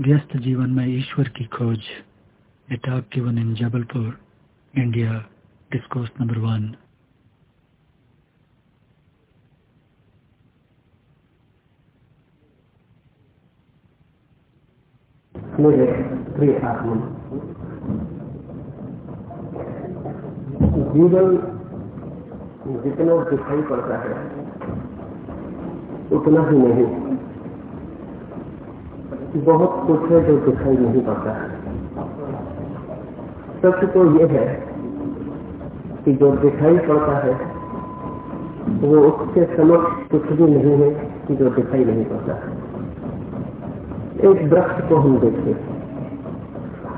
व्यस्त जीवन में ईश्वर की खोज a talk given in Jabalpur, India discourse number one मेरे प्रिय जीवन जितना दिखाई पड़ता है, उतना ही नहीं। बहुत कुछ है जो दिखाई नहीं पड़ता। सच तो यह है कि जो दिखाई पड़ता है, वो उसके समक्ष कुछ भी नहीं है कि जो दिखाई नहीं पड़ता। एक वृक्ष को हम देखते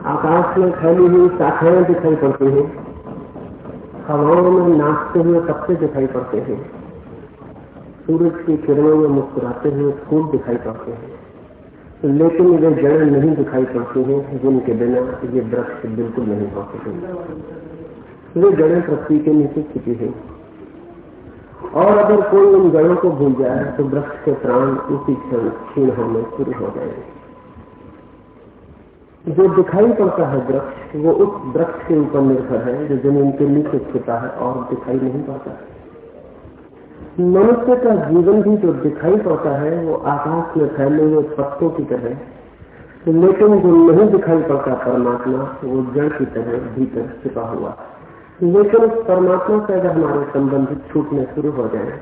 आकाश में फैली हुई शाखाएँ दिखाई पड़ती हैं। हवाओं में नाचते हुए पत्ते दिखाई पड़ते हैं। सूरज की किरणों में मुस्कुराते हुए फूल दिखाई पड़ते हैं। लेकिन वे जड़ नहीं दिखाई पड़ती हैं जिनके बिना ये वृक्ष बिल्कुल नहीं हो सकते वे जड़ें पृथ्वी के नीचे छिपी है। और अगर कोई उन जड़ों को भूल जाए तो वृक्ष के प्राण उसी क्षण क्षीण होने शुरू हो जाएँगे। जो दिखाई पड़ता है वृक्ष, वो उस वृक्ष के ऊपर निर्भर है, जो ज़मीन के नीचे छिपा है और दिखाई नहीं पड़ता। है मनुष्य का जीवन भी जो दिखाई पड़ता है, वो आकाश में फैले हुए पत्तों की तरह लेकिन जो नहीं दिखाई पड़ता परमात्मा, वो जड़ की तरह भीतर छिपा हुआ लेकिन उस परमात्मा से अगर हमारे संबंध छूटने शुरू हो जाए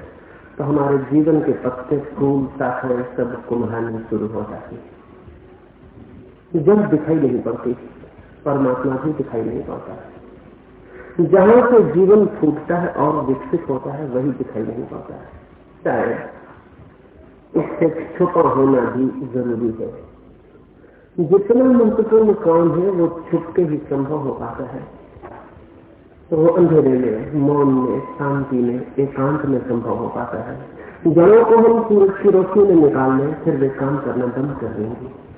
तो हमारे जीवन के पत्ते, फूल शाखाएँ सब कुम्हानी शुरू हो जाती है। दिखाई नहीं पड़ती, परमात्मा भी दिखाई नहीं पड़ता। जहाँ से जीवन फूटता है और विकसित होता है, वही दिखाई नहीं पाता है। शायद उससे छुपा होना भी ज़रूरी है। जितना महत्वपूर्ण काम है, वो छुप के ही संभव हो पाता है। तो वो अंधेरे में, मौन में, शांति में, एकांत में संभव हो पाता है। जड़ों को हम सूरज की रोशनी में निकाल लें, फिर वे काम करना बंद कर देंगे।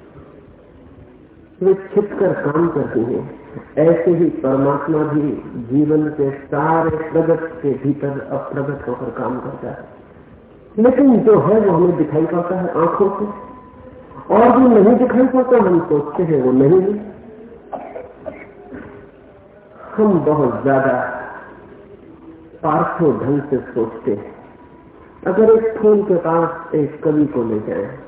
वे छिप कर काम करती हैं। ऐसे ही परमात्मा भी जीवन के सारे प्रगत के भीतर अप्रगत होकर काम करता है। लेकिन जो है वो हमें दिखाई पड़ता है आँखों से। और जो नहीं दिखाई पड़ता, हम सोचते हैं वो नहीं है। हम बहुत ज़्यादा पार्थो ढंग से सोचते हैं। अगर एक फूल के पास एक कवि को ले जाए,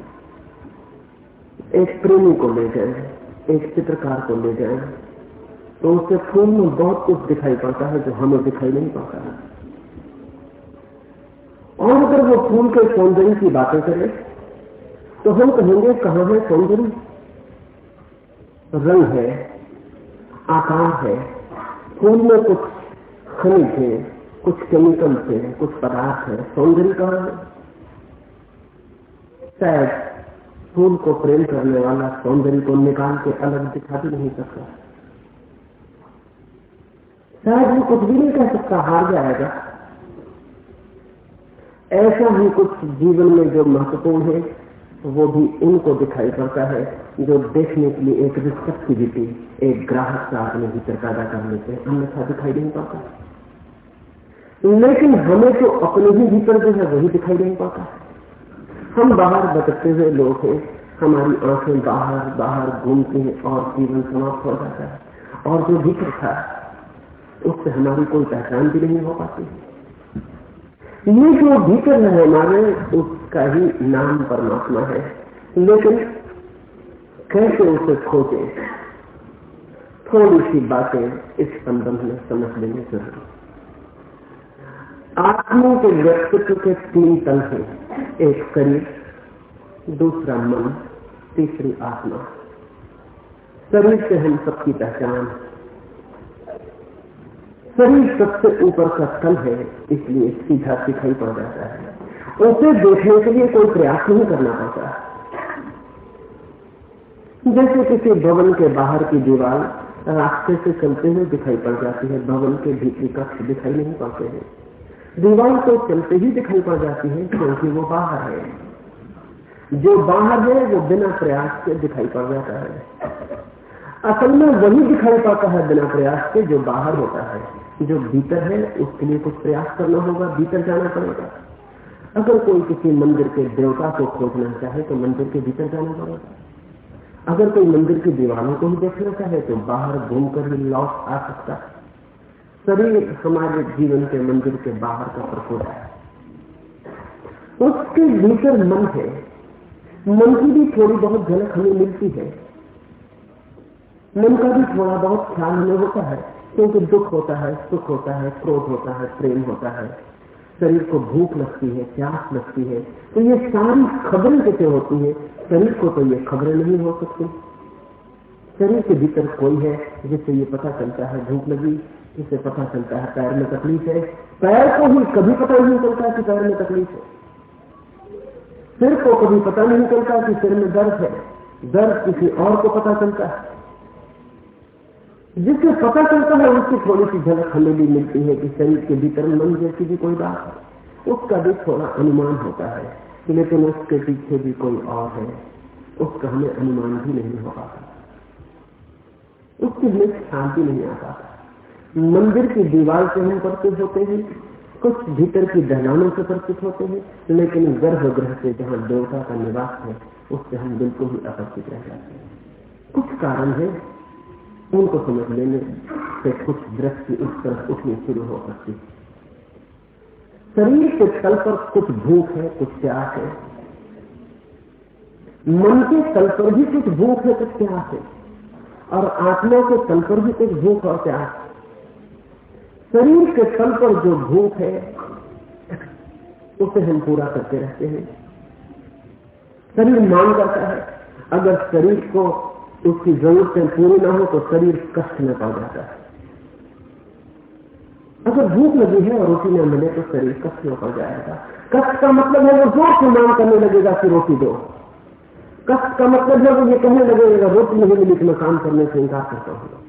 एक प्रेमी को ले जाए, एक चित्रकार को ले जाए तो उसके फूल में बहुत कुछ दिखाई पड़ता है जो हमें दिखाई नहीं पड़ता है। और अगर वो फूल के सौंदर्य की बातें करें तो हम कहेंगे, कहाँ है सौंदर्य? रंग है, आकार है फूल में कुछ खनिज है, कुछ केमिकल है, कुछ पदार्थ है। सौंदर्य कहाँ है? शायद फूल को प्रेम करने वाला सौंदर्य को निकाल के अलग दिखा भी नहीं सकता। शायद हम कुछ भी नहीं कह सकता, हार जाएगा। ऐसा ही कुछ जीवन में जो महत्वपूर्ण है, वो भी उनको दिखाई पड़ता है, जो देखने के लिए एक रिस्पेक्टिविटी एक ग्राहक का अपने भीतर पैदा कर लेते हैं अन्यथा दिखाई नहीं पाता लेकिन हमें तो अपने ही भीतर जो है, वही दिखाई नहीं पाता हम बाहर भटकते हुए लोग हैं, हमारी आँखें बाहर बाहर घूमती हैं और जीवन समाप्त हो जाता है। और जो भीतर था उससे हमारी कोई पहचान भी नहीं हो पाती। ये जो भीतर है हमारे, उसका ही नाम परमात्मा है। लेकिन कैसे उसे खोजे? थोड़ी सी बातें इस संबंध में समझ लेनी ज़रूरी। आत्मा के व्यक्तित्व के तीन तल हैं। एक शरीर, दूसरा मन, तीसरी आत्मा। शरीर से हम सबकी पहचान शरीर सबसे ऊपर का तल है, इसलिए सीधा दिखाई पड़ जाता है। उसे देखने के लिए कोई प्रयास नहीं करना पड़ता। जैसे किसी भवन के बाहर की दीवार रास्ते से चलते हुए दिखाई पड़ जाती है, भवन के भीतरी कक्ष दिखाई नहीं पड़ते हैं। दीवार तो चलते ही दिखाई पड़ जाती है, क्योंकि वो बाहर है। जो बाहर है, वो बिना प्रयास के दिखाई पड़ जाता है। असल में वही दिखाई पाता है बिना प्रयास के, जो बाहर होता है। जो भीतर है, उसके लिए कुछ प्रयास करना होगा, भीतर जाना पड़ेगा। अगर कोई किसी मंदिर के देवता को खोजना चाहे तो मंदिर के भीतर जाना पड़ेगा। अगर कोई मंदिर की दीवारों को ही देखना चाहे तो बाहर घूमकर ही लौट आ सकता है। शरीर हमारे जीवन के मंदिर के बाहर का प्रकोप है। उसके भीतर मन है। मन की भी थोड़ी बहुत झलक हमें मिलती है। मन का भी थोड़ा बहुत ख्याल हमें होता है। क्योंकि दुख होता है, सुख होता है, क्रोध होता है, प्रेम होता है। शरीर को भूख लगती है, प्यास लगती है। तो ये सारी खबरें कैसे होती है, शरीर को तो ये खबरें नहीं हो सकती। शरीर के भीतर कोई है जिससे ये पता चलता है भूख लगी, जिससे पता चलता है पैर में तकलीफ़ है। पैर को ही कभी पता नहीं चलता कि पैर में तकलीफ़ है। सिर को कभी पता नहीं चलता कि सिर में दर्द है। दर्द किसी और को पता चलता है। जिससे पता चलता है उसकी थोड़ी सी झलक हमें भी मिलती है कि शरीर के भीतर मन जैसी भी कोई बात है, उसका भी थोड़ा अनुमान होता है लेकिन उसके पीछे भी कोई और है, उसका हमें अनुमान भी नहीं हो पाता। उसके लिए शांति नहीं आ पाता। मंदिर की दीवार से हम परिचित होते हैं, कुछ भीतर की दहलानों से परिचित होते हैं, लेकिन गर्भगृह से जहाँ देवता का निवास है, उससे हम बिल्कुल ही अपरिचित रह जाते हैं। कुछ कारण है उनको समझ लेने से कुछ दृष्टि उस तरफ़ उठनी शुरू हो सकती शरीर के तल पर कुछ भूख है, कुछ प्यास है। मन के तल पर भी कुछ भूख है, कुछ प्यास है। और आत्मा के तल पर भी कुछ भूख और प्यास है। शरीर के तल पर जो भूख है, उसे हम पूरा करते रहते हैं। शरीर मांग करता है, अगर शरीर को उसकी जरूरतें पूरी ना हो तो शरीर कष्ट में पड़ जाता है। अगर भूख लगी है और रोटी न मिले तो शरीर कष्ट में पड़ जाएगा। कष्ट का मतलब है वो ज़ोर से मांग करने लगेगा कि रोटी दो। कष्ट का मतलब है वो ये कहने लगेगा, रोटी नहीं मिली तो मैं काम करने से इंकार करता हूँ।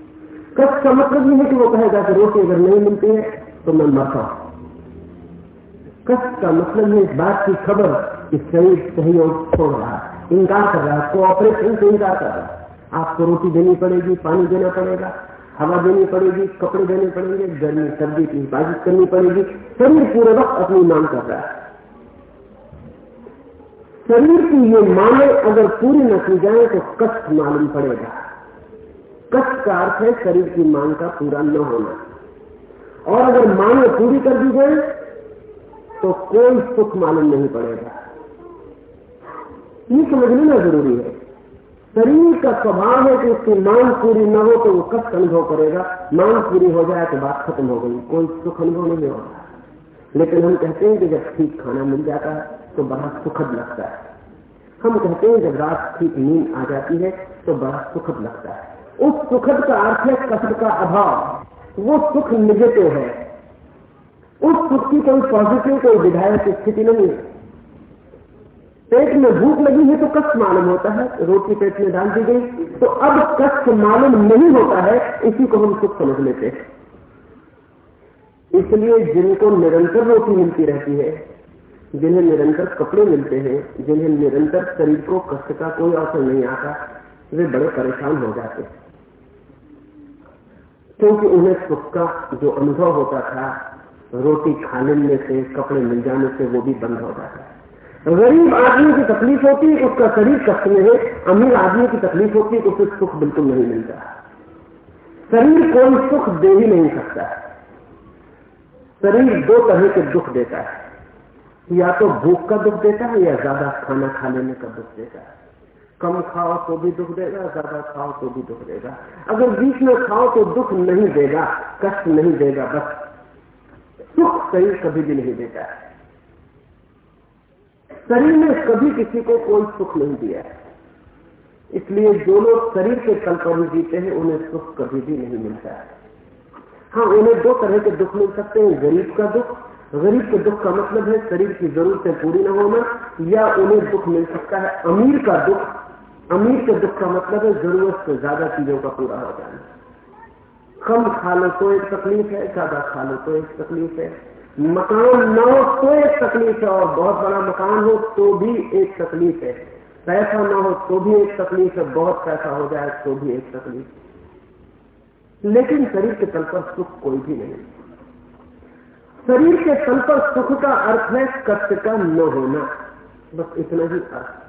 कष्ट का मतलब ये है कि वो कहेगा कि रोटी अगर नहीं मिलती है तो मैं मरता कष्ट का मतलब है इस बात की खबर कि शरीर सहयोग छोड़ रहा है, इंकार कर रहा है, कोऑपरेशन से इंकार कर रहा है। आपको रोटी देनी पड़ेगी, पानी देना पड़ेगा, हवा देनी पड़ेगी, कपड़े देने पड़ेंगे, गर्मी, सर्दी की हिफाजत करनी पड़ेगी। शरीर पूरे वक्त अपनी मांग कर रहा है। शरीर की ये मांगे अगर पूरी न की जाए तो कष्ट मालूम पड़ेगा। कष्ट का अर्थ है शरीर की मांग का पूरा न होना। और अगर मांगे पूरी कर दी जाए तो कोई सुख मालूम नहीं पड़ेगा। ये समझ लेना ज़रूरी है। शरीर का स्वभाव है कि उसकी मांग पूरी न हो तो वो कष्ट अनुभव करेगा। मांग पूरी हो जाए तो बात खत्म हो गई, कोई सुख अनुभव नहीं होगा लेकिन हम कहते हैं कि जब ठीक खाना मिल जाता है तो बड़ा सुखद लगता है। हम कहते हैं जब रात ठीक नींद आ जाती है तो बड़ा सुखद लगता है। उस सुखद का अर्थ है कष्ट का अभाव। वो सुख निगेटिव है। उस सुख की कोई पॉजिटिव कोई विधायक स्थिति नहीं है। पेट में भूख लगी है तो कष्ट मालूम होता है, रोटी पेट में डाल दी गई तो अब कष्ट मालूम नहीं होता है, इसी को हम सुख समझ लेते हैं। इसलिए जिनको निरंतर रोटी मिलती रहती है, जिन्हें निरंतर कपड़े मिलते हैं, जिन्हें निरंतर शरीर को कष्ट का कोई अवसर नहीं आता, वे बड़े परेशान हो जाते क्योंकि उन्हें सुख का जो अनुभव होता था, रोटी खाने में से, कपड़े मिल जाने से वो भी बंद हो जाता है। गरीब आदमी की तकलीफ़ होती है उसका शरीर कष्ट में है, अमीर आदमी की तकलीफ़ होती है उसे सुख बिल्कुल नहीं मिलता। शरीर कोई सुख दे ही नहीं सकता शरीर दो तरह के दुख देता है। या तो भूख का दुख देता है या ज़्यादा खाना खा लेने का दुख देता है। कम खाओ तो भी दुख देगा, ज़्यादा खाओ तो भी दुख देगा। अगर बीच में खाओ तो दुख नहीं देगा, कष्ट नहीं देगा, बस सुख शरीर कभी भी नहीं देता है। शरीर ने कभी किसी को कोई सुख नहीं दिया है। इसलिए जो लोग शरीर के तल पर ही जीते हैं, उन्हें सुख कभी भी नहीं मिलता है। हाँ उन्हें दो तरह के दुख मिल सकते हैं, गरीब का दुख। गरीब के दुख का मतलब है शरीर की जरूरतें पूरी न होना, या उन्हें दुख मिल सकता है। अमीर का दुख, अमीर के दुख का मतलब है ज़रूरत से ज़्यादा चीज़ों का पूरा हो जाना। कम खा लो तो एक तकलीफ़ है, ज़्यादा खा लो तो एक तकलीफ़ है। मकान न हो तो एक तकलीफ़ है, और बहुत बड़ा मकान हो तो भी एक तकलीफ़ है। पैसा न हो तो भी एक तकलीफ़ है, बहुत पैसा हो जाए तो भी एक तकलीफ़ लेकिन शरीर के तल पर सुख कोई भी नहीं। शरीर के तल पर सुख का अर्थ है कष्ट का न होना। बस इतना ही अर्थ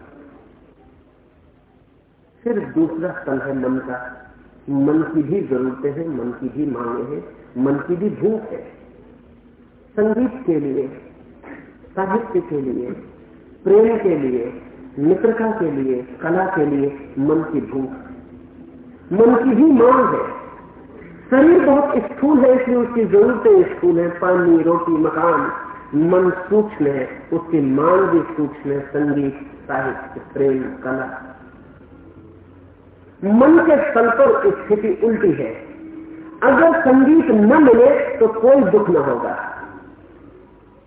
फिर दूसरा तल है मन का। मन की भी जरूरतें हैं, मन की भी मांगे हैं, मन की भी भूख है। संगीत के लिए, साहित्य के लिए, प्रेम के लिए, मित्रता के लिए, कला के लिए मन की भूख। मन की भी मांग है। शरीर बहुत स्थूल है, इसलिए उसकी जरूरतें स्थूल है। पानी, रोटी, मकान, मन सूक्ष्म है, उसकी मांग भी सूक्ष्म है। संगीत, साहित्य, प्रेम, कला। मन के तल पर स्थिति उल्टी है। अगर संगीत न मिले तो कोई दुख न होगा।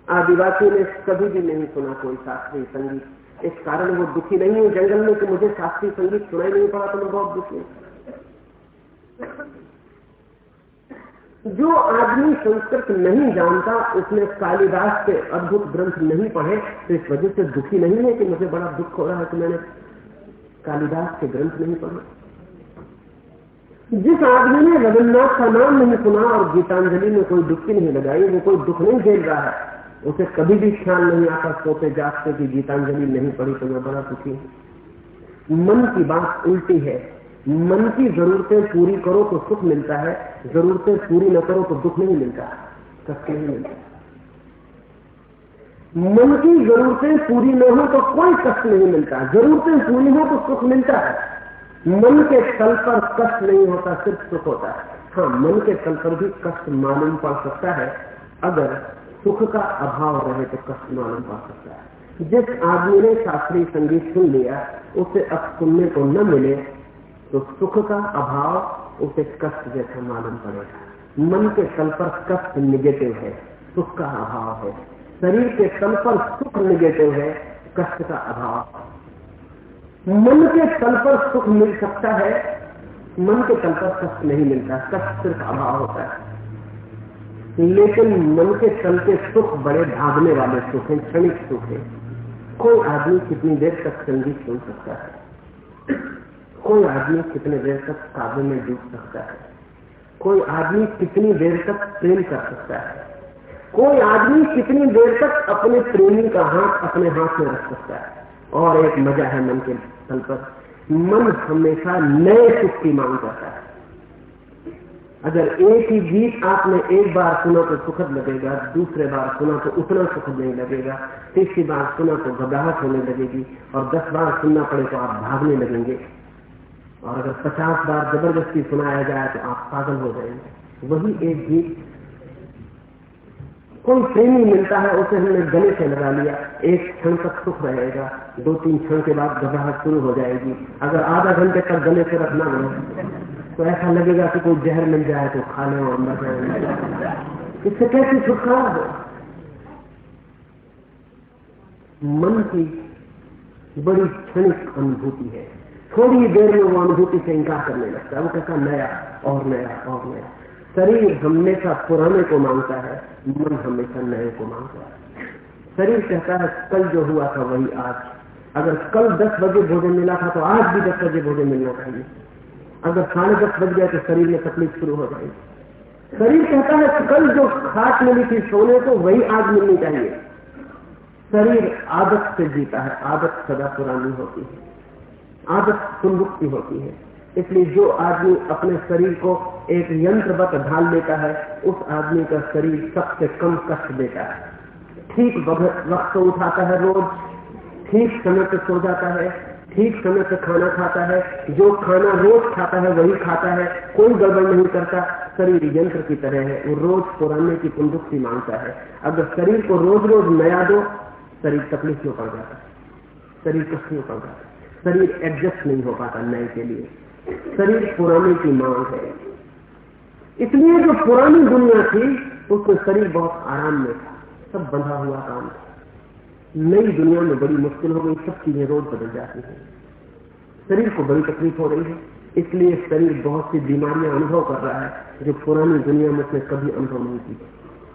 आदिवासी ने कभी भी नहीं सुना कोई शास्त्रीय संगीत। इस कारण वो दुखी नहीं है जंगल में कि मुझे शास्त्रीय संगीत सुनाई नहीं पड़ा तो मैं बहुत दुखी जो आदमी संस्कृत नहीं जानता, उसने कालिदास के अद्भुत ग्रंथ नहीं पढ़े तो इस वजह से दुखी नहीं है कि मुझे बड़ा दुख हो रहा है कि मैंने कालिदास के ग्रंथ नहीं पढ़े। जिस आदमी ने रविन्द्रनाथ का नाम नहीं सुना और गीतांजलि में कोई दुखी नहीं लगाई, वो कोई दुख नहीं झेल रहा है। उसे कभी भी ख्याल नहीं आता, सोते, जागते, कि गीतांजलि नहीं पढ़ी तो मैं बड़ा हूँ। मन की बात उल्टी है। मन की जरूरतें पूरी करो तो सुख मिलता है, जरूरतें पूरी न करो तो दुख नहीं मिलता, कष्ट नहीं मिलता। मन की जरूरतें पूरी न हो तो कोई कष्ट नहीं मिलता, जरूरतें पूरी हो तो सुख मिलता है। मन के तल पर कष्ट नहीं होता, सिर्फ़ सुख होता है। हाँ मन के तल पर भी कष्ट मालूम पड़ सकता है, अगर सुख का अभाव रहे तो कष्ट मालूम पड़ सकता है। जिस आदमी ने शास्त्रीय संगीत सुन लिया, उसे अब सुनने को न मिले तो सुख का अभाव उसे कष्ट जैसा मालूम पड़ेगा। मन के तल पर कष्ट निगेटिव है, सुख का अभाव है। शरीर के तल पर सुख निगेटिव है, कष्ट का अभाव मन के तल पर सुख मिल सकता है, मन के तल पर कष्ट नहीं मिलता, कष्ट सिर्फ़ अभाव होता है। लेकिन मन के के सुख बड़े भागने वाले सुख हैं, क्षणिक सुख है। कोई आदमी कितनी देर तक संगीत सुन सकता है? कोई आदमी कितने देर तक काबू में डूब सकता है? कोई आदमी कितनी देर तक प्रेम कर सकता है? कोई आदमी कितनी देर तक अपने प्रेमी का हाथ अपने हाथ में रख सकता है? और एक मज़ा है मन के तल पर। मन हमेशा नए सुख की मांग करता है। अगर एक ही गीत आपने एक बार सुना तो सुखद लगेगा, दूसरे बार सुना तो उतना सुखद नहीं लगेगा। तीसरी बार सुना तो घबराहट होने लगेगी और दस बार सुनना पड़े तो आप भागने लगेंगे। और अगर पचास बार ज़बरदस्ती सुनाया जाए तो आप पागल हो जाएँगे। वही एक गीत, कोई प्रेमी मिलता है, उसे हमने गले से लगा लिया। एक क्षण तक सुख रहेगा, दो तीन क्षण के बाद घबराहट शुरू हो जाएगी। अगर आधा घंटे तक गले से रखना तो ऐसा लगेगा कि कोई जहर मिल जाए तो खा ले और मर जाए। इससे कैसे छुटकारा हो? मन की बड़ी क्षणिक अनुभूति है। थोड़ी देर में वो अनुभूति से इंकार करने लगता है। वो कहता नया, और नया और नया। शरीर हमेशा पुराने को माँगता है, मन हमेशा नए को माँगता है। शरीर कहता है, कल जो हुआ था वही आज। अगर कल दस बजे भोजन मिला था तो आज भी दस बजे भोजन मिलना चाहिए। अगर साढ़े दस बज गए तो शरीर में तकलीफ़ शुरू हो जाएगी। शरीर कहता है कल जो खाट मिली थी सोने को वही आज मिलनी चाहिए। शरीर आदत से जीता है। आदत सदा पुरानी होती है। आदत सुनमुक्ति होती है। इसलिए जो आदमी अपने शरीर को एक यंत्रवत ढाल लेता है, उस आदमी का शरीर सबसे कम कष्ट देता है। ठीक वक्त तो उठाता है रोज। ठीक समय पे सो जाता है। ठीक समय से खाना खाता है, जो खाना रोज खाता है, वही खाता है, कोई गड़बड़ नहीं करता। शरीर यंत्र की तरह है, वो रोज पुराने की पुनरुक्ति माँगता है। अगर शरीर को रोज रोज नया दो, शरीर तकलीफ़ में पड़ जाता शरीर कष्ट में पड़ जाता शरीर एडजस्ट नहीं हो पाता नए के लिए। शरीर पुराने की मांग है। इसलिए जो पुरानी दुनिया थी, उसमें शरीर बहुत आराम में था, सब बंधा हुआ काम था। नई दुनिया में बड़ी मुश्किल हो गई सब चीज़ें रोज बदल जाती हैं। शरीर को बड़ी तकलीफ़ हो रही है, इसलिए शरीर बहुत सी बीमारियाँ अनुभव कर रहा है, जो पुरानी दुनिया में उसने कभी अनुभव नहीं की।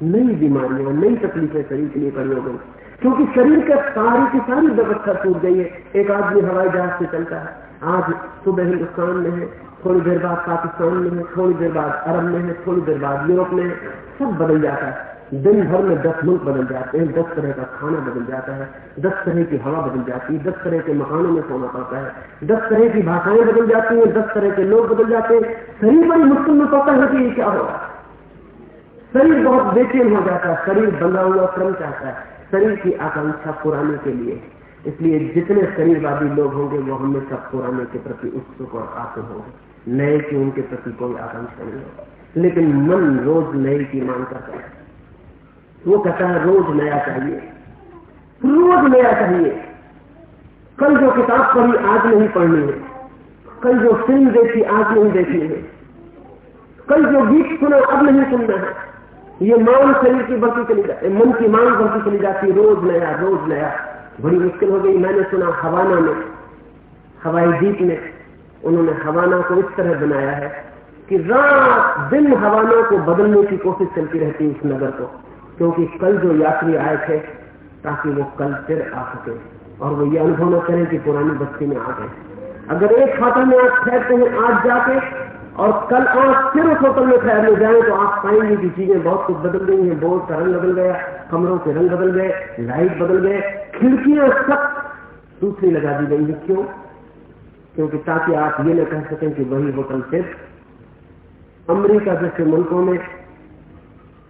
नई बीमारियाँ, नई तकलीफें शरीर के लिए खड़ी हो गई। क्योंकि शरीर का सारी की सारी व्यवस्था टूट गई है। एक आदमी हवाई जहाज़ से चलता है। आज सुबह हिंदुस्तान में है, थोड़ी देर बाद पाकिस्तान में है, थोड़ी देर बाद अरब में है, थोड़ी देर बाद यूरोप में है, सब बदल जाता है। दिन भर में दस मुल्क बदल जाते हैं, दस तरह का खाना बदल जाता है, दस तरह की हवा बदल जाती है, दस तरह के मकानों में सोना पड़ता है, दस तरह की भाषाएँ बदल जाती हैं, दस तरह के लोग बदल जाते हैं। शरीर बड़ी मुश्किल में पड़ता है कि ये क्या होगा? शरीर बहुत बेचैन हो जाता है, शरीर बंधा हुआ क्रम चाहता है, शरीर की आकांक्षा पुराने के लिए। इसलिए जितने शरीरवादी लोग होंगे, वो हमेशा पुराने के प्रति उत्सुक और आते होंगे। नए की उनके प्रति कोई आकांक्षा नहीं होगा। लेकिन मन रोज नए की मांग करता है। वो कहता है, रोज नया चाहिए। रोज नया चाहिए। कल जो किताब पढ़ी, आज नहीं पढ़नी है। कल जो फ़िल्म देखी, आज नहीं देखनी है। कल जो गीत सुना, अब नहीं सुनना है। ये मांग शरीर की बढ़ती चली जाती मन की मांग बढ़ती चली जाती रोज नया रोज नया। बड़ी मुश्किल हो गई। मैंने सुना हवाना में, हवाई जीत में। उन्होंने हवाना को इस तरह बनाया है कि रात दिन हवाना को बदलने की कोशिश चलती रहती है इस नगर को। क्योंकि कल जो यात्री आए थे, ताकि वो कल फिर आ सके। और वो ये अनुभव न करें कि पुरानी बस्ती में आ गए। अगर एक होटल में आप ठहरते हैं आज जाके, और कल आप फिर उस होटल में ठहरने जाए तो आप पाएँगे कि चीज़ें बहुत कुछ बदल गई हैं। बोर्ड का रंग बदल गया, कमरों के रंग बदल गए, लाइट बदल गए, खिड़कियाँ सब दूसरी लगा दी गई क्यों? क्योंकि ताकि आप ये न कह सकें कि वही होटल सिर्फ़ अमरीका जैसे मुल्कों में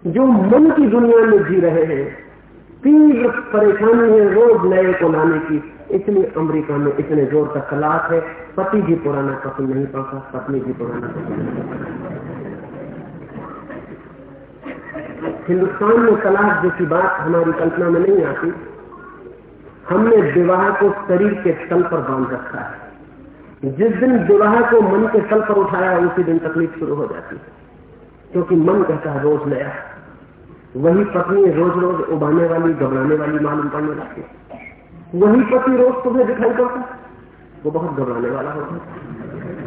जो मन की दुनिया में जी रहे हैं, तीव्र परेशानी है रोज नए को लाने की। इसलिए अमेरिका में इतने ज़ोर का तलाक है, पति भी पुराना पसंद नहीं पाता, पत्नी भी पुराना पसंद नहीं हिंदुस्तान में तलाक जैसी बात हमारी कल्पना में नहीं आती। हमने विवाह को शरीर के तल पर बाँध रखा है। जिस दिन विवाह को मन के तल पर उठाया, उसी दिन तकलीफ़ शुरू हो जाती है। क्योंकि मन कहता है, रोज नया। वही पत्नी रोज रोज उबाने वाली, घबराने वाली मालूम पड़ने लगती वही पति रोज तुम्हें दिखाई पड़ता वो बहुत घबराने वाला होता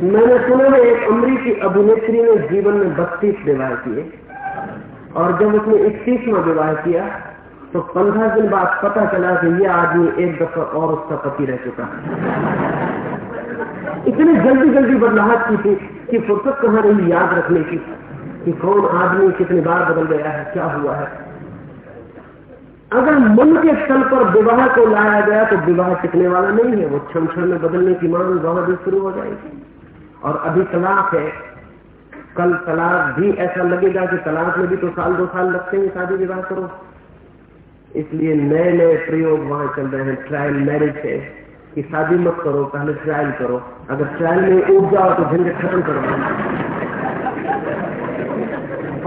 मैंने सुना है, एक अमरीकी अभिनेत्री ने जीवन में बत्तीस विवाह किए और जब उसने इक्कीसवा विवाह किया तो पंद्रह दिन बाद पता चला कि यह आदमी एक दफ़ा और उसका पति रह चुका इतनी जल्दी जल्दी बदलाहट की थी कि फुर्सत कहाँ रही याद रखने की। कि कौन आदमी कितनी बार बदल गया है, क्या हुआ है। अगर मन के स्थल पर विवाह को लाया गया तो विवाह टिकने वाला नहीं है। वो क्षण क्षण में बदलने की मांग बहुत ही शुरू हो जाएगी। और अभी तलाक है। कल तलाक भी ऐसा लगेगा कि तलाक में भी तो साल दो साल लगते हैं, शादी विवाह करो। इसलिए नए नए प्रयोग वहाँ चल रहे हैं। ट्रायल मैरिज है। कि शादी मत करो, पहले ट्रायल करो। अगर ट्रायल में उठ जाओ तो झंझट खत्म करो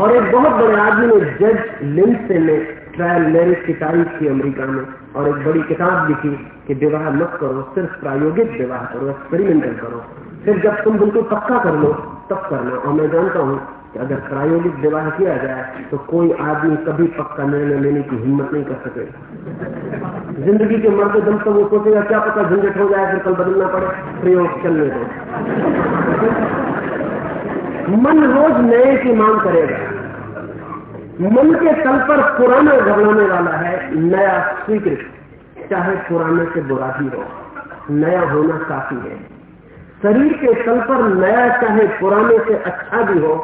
और एक बहुत बड़े आदमी ने जज लिंसे ने ट्रायल मैरिज की तारीफ़ की अमेरिका में और एक बड़ी किताब लिखी कि विवाह मत करो, सिर्फ़ प्रायोगिक विवाह करो एक्सपेरिमेंटल करो। फिर जब तुम बिल्कुल पक्का कर लो, तब करना और मैं जानता हूँ कि अगर प्रायोगिक विवाह किया जाए तो कोई आदमी कभी पक्का निर्णय लेने की हिम्मत नहीं कर सकेगा ज़िंदगी के मरते दम तक वो सोचेगा, क्या पता झंझट हो जाए, फिर कल बदलना पड़े, प्रयोग चलने दो। मन रोज नए की मांग करेगा। मन के तल पर पुराना घबराने वाला है, नया स्वीकृत, चाहे पुराने से बुरा ही हो, नया होना काफ़ी है। शरीर के तल पर नया चाहे पुराने से अच्छा भी हो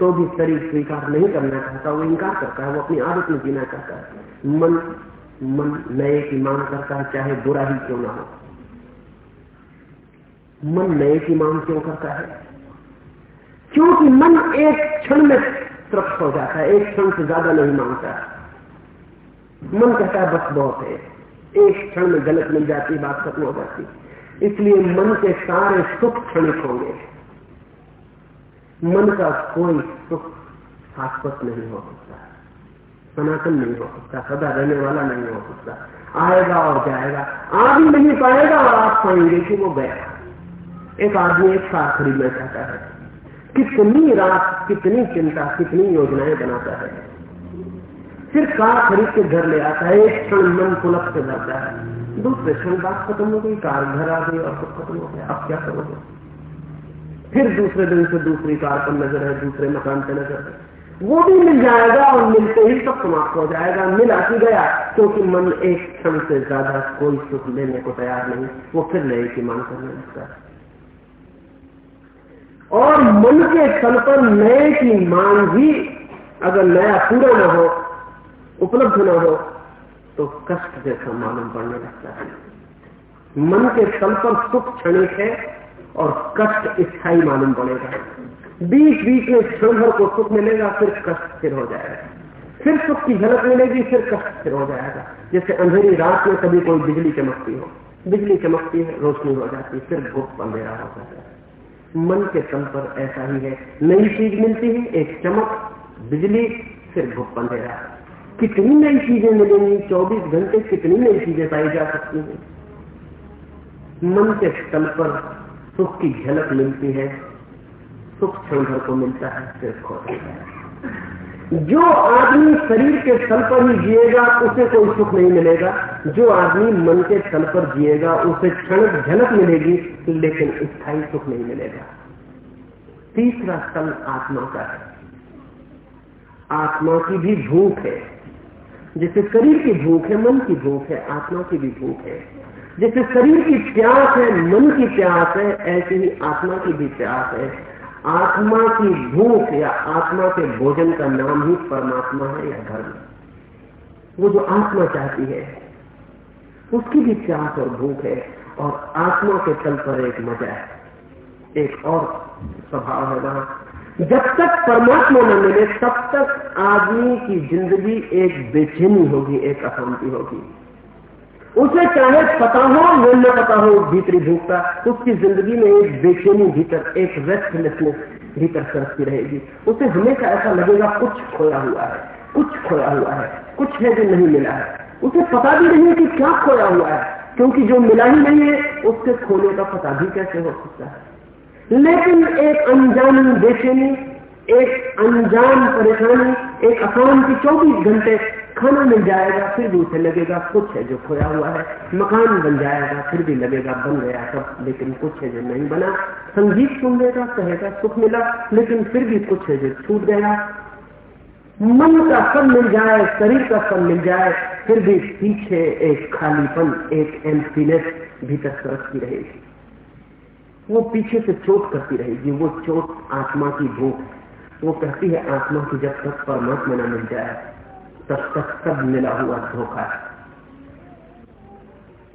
तो भी शरीर स्वीकार नहीं करना चाहता, वो इनकार करता है, वो अपनी आदत में जीना चाहता है। मन मन नए की मांग करता है, चाहे बुरा ही क्यों ना हो। मन नए की मांग क्यों करता है? क्योंकि मन एक क्षण में तृप्त हो जाता है, एक क्षण से ज़्यादा नहीं माँगता। मन कहता है, बस बहुत है। एक क्षण में गलत मिल जाती, बात खत्म हो जाती। इसलिए मन के सारे सुख क्षणिक होंगे। मन का कोई सुख शाश्वत नहीं हो सकता। सनातन नहीं हो सकता, सदा रहने वाला नहीं हो सकता। आएगा और जाएगा आ भी नहीं पाएगा और आप पाएँगे कि वो गया। एक आदमी एक कार खरीदना चाहता है। कितनी रात, कितनी चिंता, कितनी योजनाएँ बनाता है। फिर कार खरीद के घर ले आता है, एक क्षण मन पुलक से भरता है। दूसरे क्षण बात खत्म हो गई, कार घर आ गई और सब खत्म हो गया। अब क्या करोगे? फिर दूसरे दिन से दूसरी कार पर नज़र है, दूसरे मकान पर नज़र है। वो भी मिल जाएगा और मिलते ही सब समाप्त हो जाएगा, मिल आती गया, क्योंकि मन एक क्षण से ज़्यादा कोई सुख लेने को तैयार नहीं, वो फिर नए की मांग करने लगता है। और मन के तल पर नए की मांग भी अगर नया पूरा न हो, उपलब्ध न हो तो कष्ट जैसा मालूम पड़ने लगता है। मन के तल पर सुख क्षणिक है और कष्ट स्थायी मालूम पड़ेगा। बीच बीच में क्षण भर को सुख मिलेगा, फिर कष्ट स्थिर हो जाएगा। फिर सुख की झलक मिलेगी, फिर कष्ट स्थिर हो जाएगा। जैसे अंधेरी रात में कभी कोई बिजली चमकती हो। बिजली चमकती है, रोशनी हो जाती है, फिर गुप्त अंधेरा हो जाता है। मन के तल पर ऐसा ही है। नई चीज़ मिलती है, एक चमक, बिजली, फिर गुप्त अंधेरा। कितनी नई चीज़ें मिलेंगी 24 घंटे कितनी नई चीज़ें पाई जा सकती हैं। मन के तल पर सुख की झलक मिलती है, सुख क्षण को मिलता है सिर्फ़ खो जाता है जो आदमी शरीर के तल पर ही जिएगा, उसे कोई सुख नहीं मिलेगा। जो आदमी मन के तल पर जिएगा, उसे क्षण झलक मिलेगी, लेकिन स्थायी सुख नहीं मिलेगा। तीसरा तल आत्मा का है। आत्मा की भी भूख है। जैसे शरीर की भूख है, मन की भूख है, आत्मा की भी भूख है। जैसे शरीर की प्यास है, मन की प्यास है, ऐसी ही आत्मा की भी प्यास है। आत्मा की भूख या आत्मा के भोजन का नाम ही परमात्मा है या धर्म। वो जो आत्मा चाहती है, उसकी भी प्यास और भूख है और आत्मा के तल पर एक मज़ा है। एक और स्वभाव है वहाँ। जब तक परमात्मा न मिले, तब तक आदमी की ज़िंदगी एक बेचैनी होगी, एक अशांति होगी। उसे चाहे पता हो या न पता हो, भीतरी भूख का उसकी ज़िंदगी में एक बेचैनी भीतर, एक रेस्टलेसनेस भीतर सरकती रहेगी। उसे हमेशा ऐसा लगेगा, कुछ खोया हुआ है, कुछ खोया हुआ है, कुछ है जो नहीं मिला है। उसे पता भी नहीं कि क्या खोया हुआ है, क्योंकि जो मिला ही नहीं है, उसके खोने का पता भी कैसे हो सकता है? लेकिन एक अनजान बेचैनी, एक अनजान परेशानी, एक अशांति चौबीस घंटे खाना मिल जाएगा, फिर भी उसे लगेगा कुछ है जो खोया हुआ है। मकान बन जाएगा, फिर भी लगेगा बन गया सब, लेकिन कुछ है जो नहीं बना। संगीत सुन लेगा, कहेगा, सुख मिला, लेकिन फिर भी कुछ है जो छूट गया। मन का सब मिल जाए, शरीर का सब मिल जाए, फिर भी पीछे एक खालीपन, एक एम्पीनेस भीतर सरकती रहेगी। वो पीछे से चोट करती रहेगी, वो चोट आत्मा की भूख। वो कहती है, आत्मा की जब तक परमात्मा न मिल जाए तब तक सब मिला हुआ धोखा।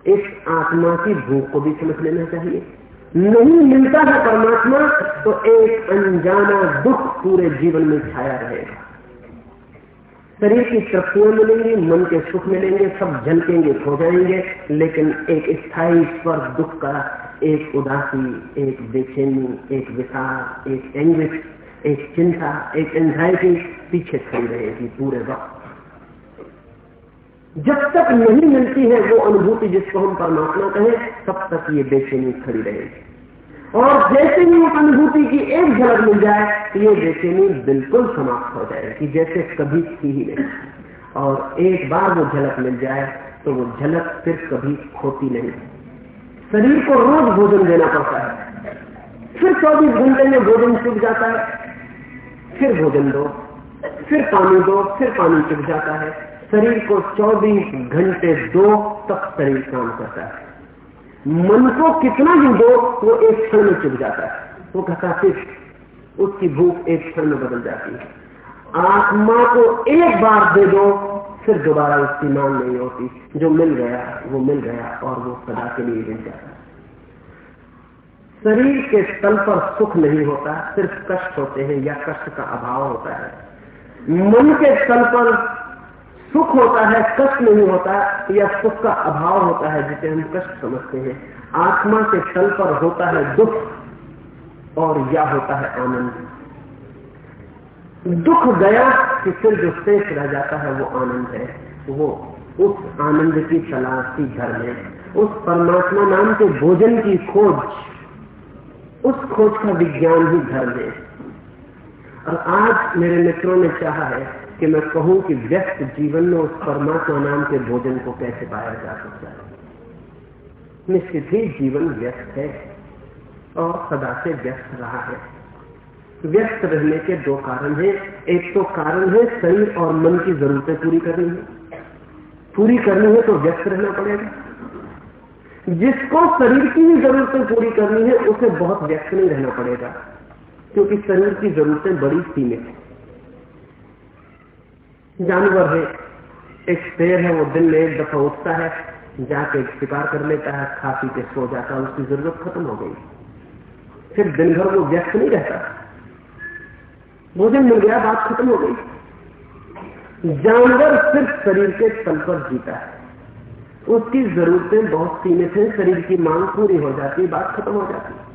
इस आत्मा की भूख को भी समझ लेना चाहिए। नहीं मिलता है परमात्मा तो एक अनजाना दुख पूरे जीवन में छाया रहेगा। शरीर की तृप्तियाँ मिलेंगी, मन के सुख मिलेंगे, सब झलकेंगे, खो जाएँगे, लेकिन एक स्थायी स्वर दुख का, एक उदासी, एक बेचैनी, एक विचार एक एंग्विश एक चिंता, एक एंजाइटी पीछे खड़ी रहेगी पूरे वक्त। जब तक नहीं मिलती है वो अनुभूति जिसको हम परमात्मा कहें, तब तक ये बेचैनी खड़ी रहेगी। और जैसे ही उस अनुभूति की एक झलक मिल जाए तो ये बेचैनी बिल्कुल समाप्त हो जाएगी, जैसे कभी थी ही नहीं। और एक बार वो झलक मिल जाए तो वो झलक फिर कभी खोती नहीं। शरीर को रोज भोजन देना पड़ता है। फिर चौबीस घंटे में भोजन चुक जाता है। फिर भोजन दो, फिर पानी दो, फिर पानी चुक जाता है। शरीर को 24 घंटे दो तक शरीर काम करता है। मन को कितना ही दो, वो एक क्षण में चुप जाता है। वो कहता फिर उसकी भूख एक क्षण में बदल जाती है। आत्मा को एक बार दे दो, फिर दोबारा उसकी मांग नहीं होती। जो मिल गया, वो मिल गया और वो सदा के लिए मिल जाता शरीर के तल पर सुख नहीं होता, सिर्फ़ कष्ट होते हैं या कष्ट का अभाव होता है। मन के तल पर सुख होता है, कष्ट नहीं होता, या सुख का अभाव होता है, जिसे हम कष्ट समझते हैं। आत्मा के तल पर होता है दुख, और या होता है आनंद। दुख गया कि फिर जो शेष रह जाता है, वो आनंद है। वो उस आनंद की तलाश की घर में। उस परमात्मा नाम के भोजन की खोज, उस खोज का विज्ञान ही घर है और आज मेरे मित्रों ने चाहा है कि मैं कहूँ कि व्यस्त जीवन में उस परमात्मा नाम के भोजन को कैसे पाया जा सकता है? निश्चित ही जीवन व्यस्त है और सदा से व्यस्त रहा है। व्यस्त रहने के दो कारण हैं। एक तो कारण है शरीर और मन की जरूरतें पूरी करनी है। पूरी करनी है तो व्यस्त रहना पड़ेगा। जिसको शरीर की भी जरूरतें पूरी करनी है, उसे बहुत व्यस्त नहीं रहना पड़ेगा, क्योंकि शरीर की जरूरतें बड़ी सीमित है। जानवर है। एक शेर है, वो दिन में एक दफ़ा उठता है, जाके शिकार कर लेता है, खा पी के सो जाता है, उसकी ज़रूरत खत्म हो गई। फिर दिन भर वो व्यस्त नहीं रहता। भोजन मिल गया, बात खत्म हो गई। जानवर सिर्फ़ शरीर के तल पर जीता है। उसकी जरूरतें बहुत सीमित है, शरीर की मांग पूरी हो जाती, बात खत्म हो जाती।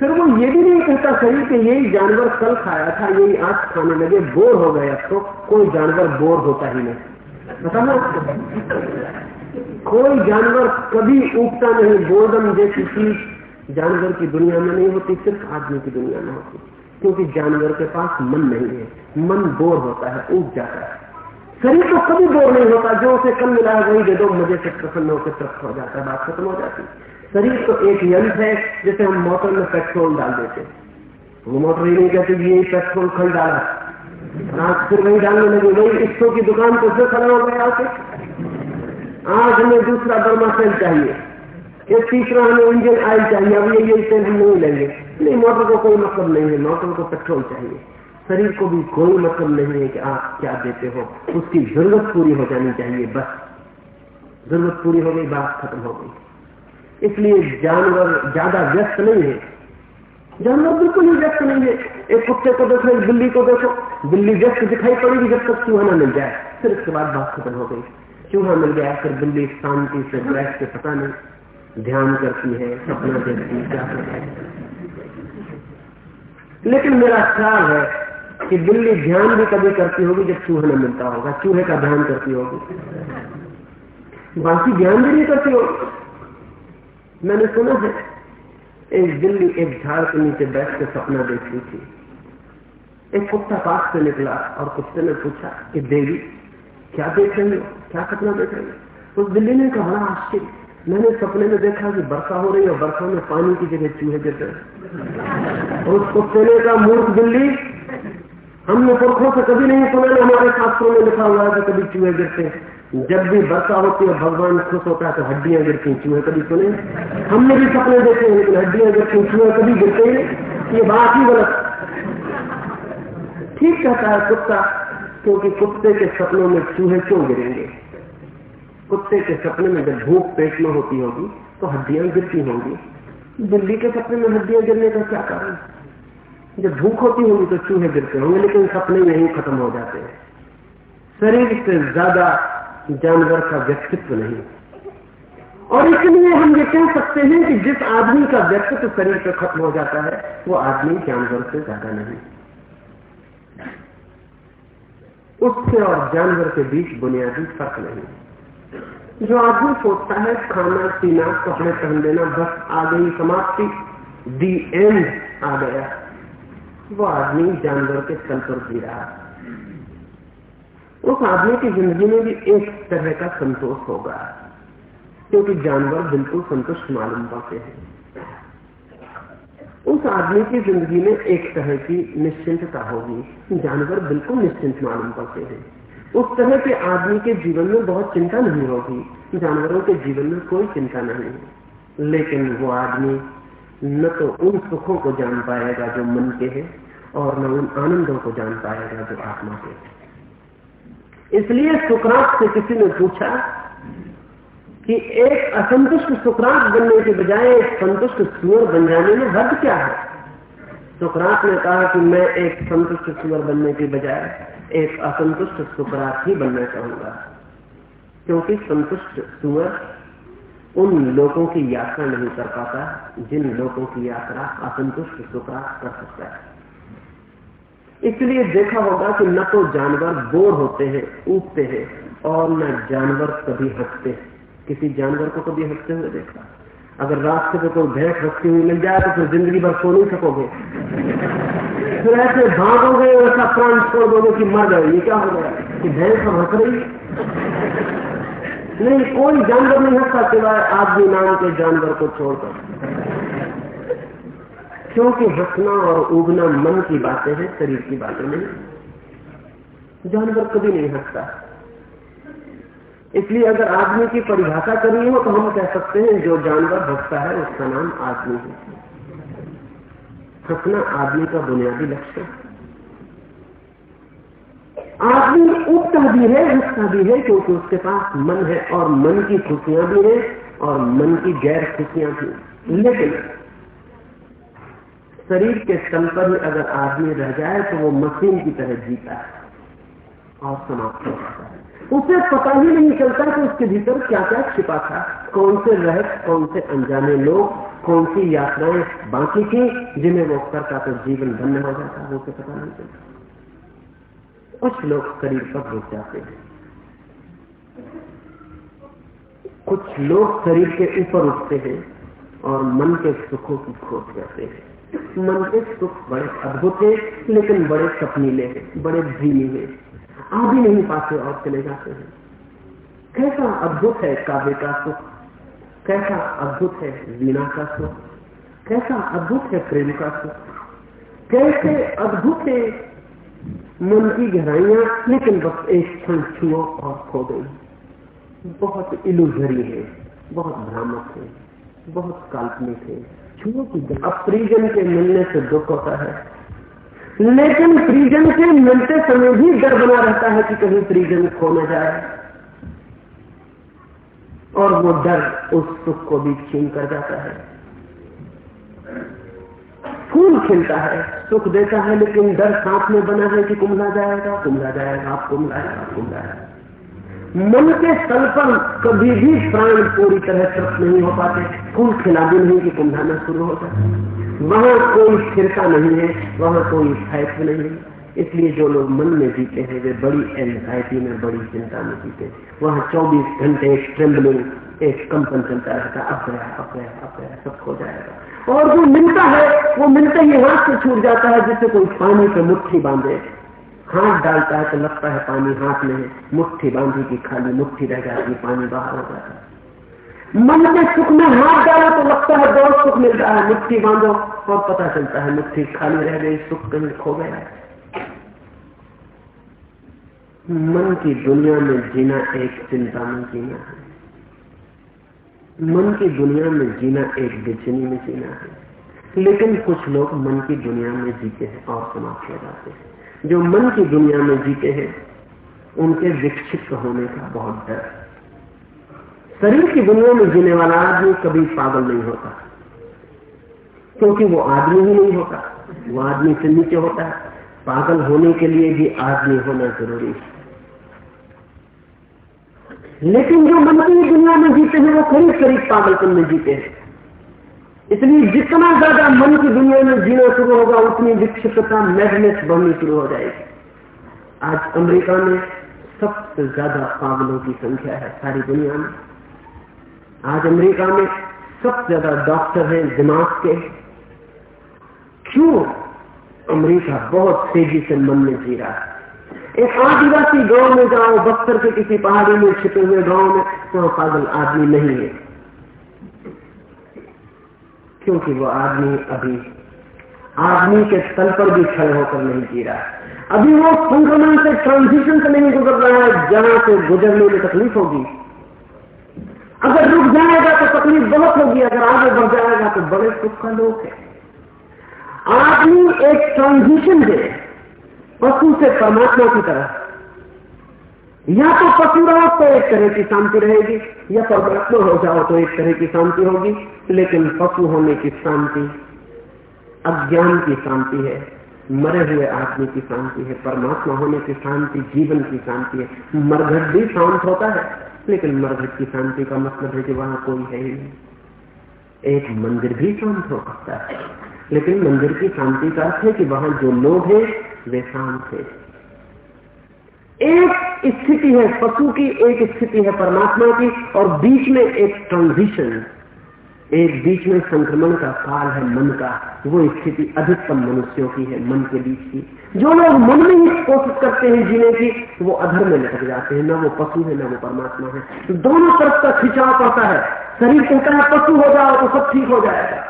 फिर वो ये भी नहीं कहता शरीर कि यही जानवर कल खाया था यही आज खाने लगे, बोर हो गए अब तो कोई जानवर बोर होता ही नहीं। बता ना। कोई जानवर कभी उगता नहीं बोर्डम जैसी चीज़ जानवर की दुनिया में नहीं होती, सिर्फ़ आदमी की दुनिया में होती। क्योंकि जानवर के पास मन नहीं है, मन बोर होता है, उग जाता है। शरीर तो कभी बोर नहीं होता, जो उसे कल मिला है, वही दे दो मज़े से प्रसन्न होकर तृप्त हो जाता है, बात खत्म हो जाती। शरीर तो एक यंत्र है, जैसे हम मोटर में पेट्रोल डाल देते वो मोटर ही नहीं कहते ये पेट्रोल कल डाला। आज फिर वही डालने लगे, वही इसको की दुकान पर फिर खड़ा हो गया आके। आज हमें दूसरा बर्मा तेल चाहिए, एक तीसरा हमें इंजन ऑयल चाहिए, अब ये यही तेल हम नहीं लेंगे। नहीं, मोटर को कोई मतलब नहीं है, मोटर को पेट्रोल चाहिए। शरीर को भी कोई मतलब नहीं है कि आप क्या देते हो। उसकी ज़रूरत पूरी हो जानी चाहिए, बस। ज़रूरत पूरी हो गई, बात खत्म हो गई। इसलिए जानवर ज़्यादा व्यस्त नहीं है। जानवर बिल्कुल ही व्यस्त नहीं है। एक कुत्ते को देखो, एक बिल्ली को देखो, बिल्ली व्यस्त दिखाई पड़ेगी जब तक चूहा न मिल जाए। फिर उसके बाद बात खत्म हो गई। चूहा मिल गया, फिर बिल्ली शांति से बैठ के पता नहीं ध्यान करती है, सपना देखती है, क्या करती है। लेकिन मेरा ख्याल है कि बिल्ली ध्यान भी कभी करती होगी जब चूहा न मिलता होगा। चूहे का ध्यान करती होगी। बाकी ध्यान भी नहीं करती होगी। मैंने सुना है, एक बिल्ली एक झाड़ के नीचे बैठ के सपना देख रही थी। एक कुत्ता पास से निकला और कुत्ते ने पूछा कि देवी, क्या देख रही हो? क्या सपना देख रही हो? उस बिल्ली ने कहा, बड़ा आश्चर्य। मैंने सपने में देखा कि वर्षा हो रही है वर्षा में पानी की जगह चूहे देते उस कुत्ते ने कहा, मूर्ख बिल्ली हमने पुरखों से कभी नहीं सुना हमारे शास्त्रों में लिखा हुआ है कि कभी चूहे गिरते हैं। जब भी वर्षा होती है, भगवान खुश होता है तो हड्डियाँ गिरती चूहे कभी सुने? हमने भी सपने देखे हैं, लेकिन हड्डियाँ गिरती चूहे कभी गिरते हैं? ये बात ही गलत ठीक कहता है कुत्ता, क्योंकि कुत्ते के सपनों में चूहे क्यों गिरेंगे? कुत्ते के सपने में जब भूख पेट में होती होगी तो हड्डियाँ गिरती होंगी। बिल्ली के सपने में हड्डियाँ गिरने का क्या कारण? जब भूख होती होगी तो चूहे गिरते होंगे, लेकिन सपने यही खत्म हो जाते हैं। शरीर से ज़्यादा जानवर का व्यक्तित्व नहीं। और इसलिए हम ये कह सकते हैं कि जिस आदमी का व्यक्तित्व शरीर से खत्म हो जाता है, वो आदमी जानवर से ज़्यादा नहीं। उससे और जानवर के बीच बुनियादी फ़र्क नहीं। जो आदमी सोचता है, खाना, पीना, कपड़े पहन लेना, बस आ गई समाप्ति दी एंड आ गया। वो आदमी जानवर के तल पर जी रहा उस आदमी की ज़िंदगी में भी एक तरह का संतोष होगा, क्योंकि जानवर बिल्कुल संतुष्ट मालूम पाते हैं। उस आदमी की ज़िंदगी में एक तरह की निश्चिंतता होगी, जानवर बिल्कुल निश्चिंत मालूम पड़ते हैं। उस तरह के आदमी के जीवन में बहुत चिंता नहीं होगी, जानवरों के जीवन में कोई चिंता नहीं। है लेकिन वो आदमी न तो उन सुखों को जान पाएगा जो मन के हैं, और न उन आनंदों को जान पाएगा जो आत्मा के हैं। इसलिए सुकरात से किसी ने पूछा कि एक असंतुष्ट सुकरात बनने के बजाय एक संतुष्ट सुअर बन जाने में हद क्या है? सुकरात ने कहा कि मैं एक संतुष्ट सुअर बनने के बजाय एक असंतुष्ट सुकरात ही बनना चाहूँगा। क्योंकि संतुष्ट सुअर उन लोगों की यात्रा नहीं कर पाता जिन लोगों की यात्रा असंतुष्ट सुकरात कर सकता है। इसलिए देखा होगा कि न तो जानवर बोर होते हैं, ऊबते हैं, और न जानवर कभी हँसते हैं। किसी जानवर को कभी हँसते हुए देखा? अगर रास्ते पे कोई भैंस हंसती हुई मिल जाए तो फिर ज़िंदगी भर सो नहीं सकोगे। फिर ऐसे भागोगे ऐसा प्राण छोड़ दोगे कि मर गए ये क्या हो गया? कि भैंस हम हंस रही नहीं, कोई जानवर नहीं हंसता सिवाय आदमी नाम के जानवर को छोड़कर। क्योंकि हंसना और उगना मन की बातें हैं, शरीर की बातें नहीं। जानवर कभी नहीं हंसता। इसलिए अगर आदमी की परिभाषा करनी हो तो हम कह सकते हैं, जो जानवर हंसता है, उसका नाम आदमी है। हंसना आदमी का बुनियादी लक्ष्य आदमी उगता भी है, हंसता भी है, क्योंकि उसके पास मन है और मन की खुशियाँ भी है और मन की गैर खुशियाँ भी लेकिन शरीर के तल पर ही अगर आदमी रह जाए तो वो मशीन की तरह जीता है और समाप्त हो जाता है। उसे पता ही नहीं चलता कि उसके भीतर क्या क्या छिपा था, कौन से रह कौन से अनजाने लोग, कौन सी यात्राएँ बाकी थी जिन्हें वो करता तो जीवन धन्य हो जाता वो उसे पता नहीं चलता। कुछ लोग शरीर पर रुक जाते हैं। कुछ लोग शरीर के ऊपर उठते हैं और मन के सुखों की खोज करते हैं। मन के सुख बड़े अद्भुत है, लेकिन बड़े सपनीले हैं, बड़े धीमी हैं। आ भी नहीं पाते और चले जाते हैं। कैसा अद्भुत है काव्य का सुख? कैसा अद्भुत है वीणा का सुख? कैसा अद्भुत है प्रेम का सुख? कैसे अद्भुत है मन की गहराइया, लेकिन बस एक क्षण छुओ और खो गई। बहुत इलूजरी है, बहुत भ्रामक है, बहुत काल्पनिक है। छुओ की अब परिजन के मिलने से दुख होता है। लेकिन प्रिजन के मिलते समय भी डर बना रहता है कि कहीं परिजन खो न जाए। और वो डर उस सुख को भी छीन कर जाता है। फूल खिलता है, सुख देता है, लेकिन डर साथ में बना है कि कुमला जाएगा कुमला जाएगा आप कुमलाएगा कुमलाएगा मन के स्थल पर कभी भी प्राण पूरी तरह तृप्त नहीं हो पाते। फूल खिला भी नहीं कि कुमलाना शुरू हो जाता वहाँ कोई स्थिरता नहीं है, वहाँ कोई स्थायित्व नहीं है। इसलिए जो लोग मन में जीते हैं, वे बड़ी एंजाइटी में, बड़ी चिंता में जीते वहाँ 24 घंटे एक ट्रेम्बलिंग एक कंपन चलता रहता अब गया अब गया अब गया, सब खो जाएगा। और जो मिलता है, वो मिलते ही हाथ से छूट जाता है, जिससे कोई पानी पे मुट्ठी बांधे। हाथ डालता है तो लगता है पानी हाथ में है। मुट्ठी बांधी की खाली मुट्ठी रह जाती पानी बाहर हो जाता है मन के सुख में हाथ डालो तो लगता है बहुत सुख मिल रहा है। मुट्ठी बांधो और पता चलता है मुट्ठी खाली रह गई, सुख कहीं खो गया मन की दुनिया में जीना एक चिंता में जीना है। मन की दुनिया में जीना एक बेचनी में जीना है। लेकिन कुछ लोग मन की दुनिया में जीते हैं और समाप्त हो जाते हैं। जो मन की दुनिया में जीते हैं, उनके विक्षिप्त होने का बहुत डर। शरीर की दुनिया में जीने वाला आदमी कभी पागल नहीं होता। क्योंकि वो आदमी ही नहीं होता। वो आदमी से नीचे होता है। पागल होने के लिए भी आदमी होना ज़रूरी है। लेकिन जो मन की दुनिया में जीते हैं, वो करीब करीब पागलपन में जीते हैं। इसलिए जितना ज़्यादा मन की दुनिया में जीना शुरू होगा, उतनी विक्षिप्तता मैडनेस बढ़नी शुरू हो जाएगी। आज अमेरिका में सबसे ज़्यादा पागलों की संख्या है सारी दुनिया में। आज अमेरिका में सबसे ज़्यादा डॉक्टर हैं दिमाग के। क्यों? अमेरिका बहुत तेज़ी से मन में जी रहा है। एक आदिवासी गाँव में जाओ बख्तर के किसी पहाड़ी में छिपे हुए गाँव में, वहाँ पागल आदमी नहीं है। क्योंकि वो आदमी अभी, आदमी के तल पर भी खड़े होकर नहीं जी रहा। है अभी वो संक्रमण से ट्रांजिशन से नहीं गुजर रहा है, जहाँ से गुजरने में तकलीफ़ होगी। अगर रुक जाएगा तो तकलीफ़ बहुत होगी, अगर आगे बढ़ जाएगा तो बड़े सुख का लोक है। आदमी एक ट्रांजिशन है, पशु से परमात्मा की तरह। या तो पशु रहो तो एक तरह की शांति रहेगी, या परमात्मा हो जाओ तो एक तरह की शांति होगी। लेकिन पशु होने की शांति, अज्ञान की शांति है, मरे हुए आदमी की शांति है, परमात्मा होने की शांति, जीवन की शांति है। मरघट भी शांत होता है, लेकिन मरघट की शांति का मतलब है कि वहाँ कोई है ही नहीं। एक मंदिर भी शांत हो सकता है, लेकिन मंदिर की शांति का अर्थ है कि वहाँ जो लोग हैं, वे शांत है। एक स्थिति है, पशु की एक स्थिति है, परमात्मा की, और बीच में एक ट्रांजिशन एक बीच में संक्रमण का काल है, मन का। वो स्थिति अधिकतम मनुष्यों की है, मन के बीच की। जो लोग मन में ही कोशिश करते हैं जीने की, वो अधर में लटक जाते हैं, ना वो पशु है, ना वो परमात्मा है। तो दोनों तरफ़ का खिंचाव पड़ता है। शरीर कहता है, पशु हो जाओ तो सब ठीक हो जाएगा।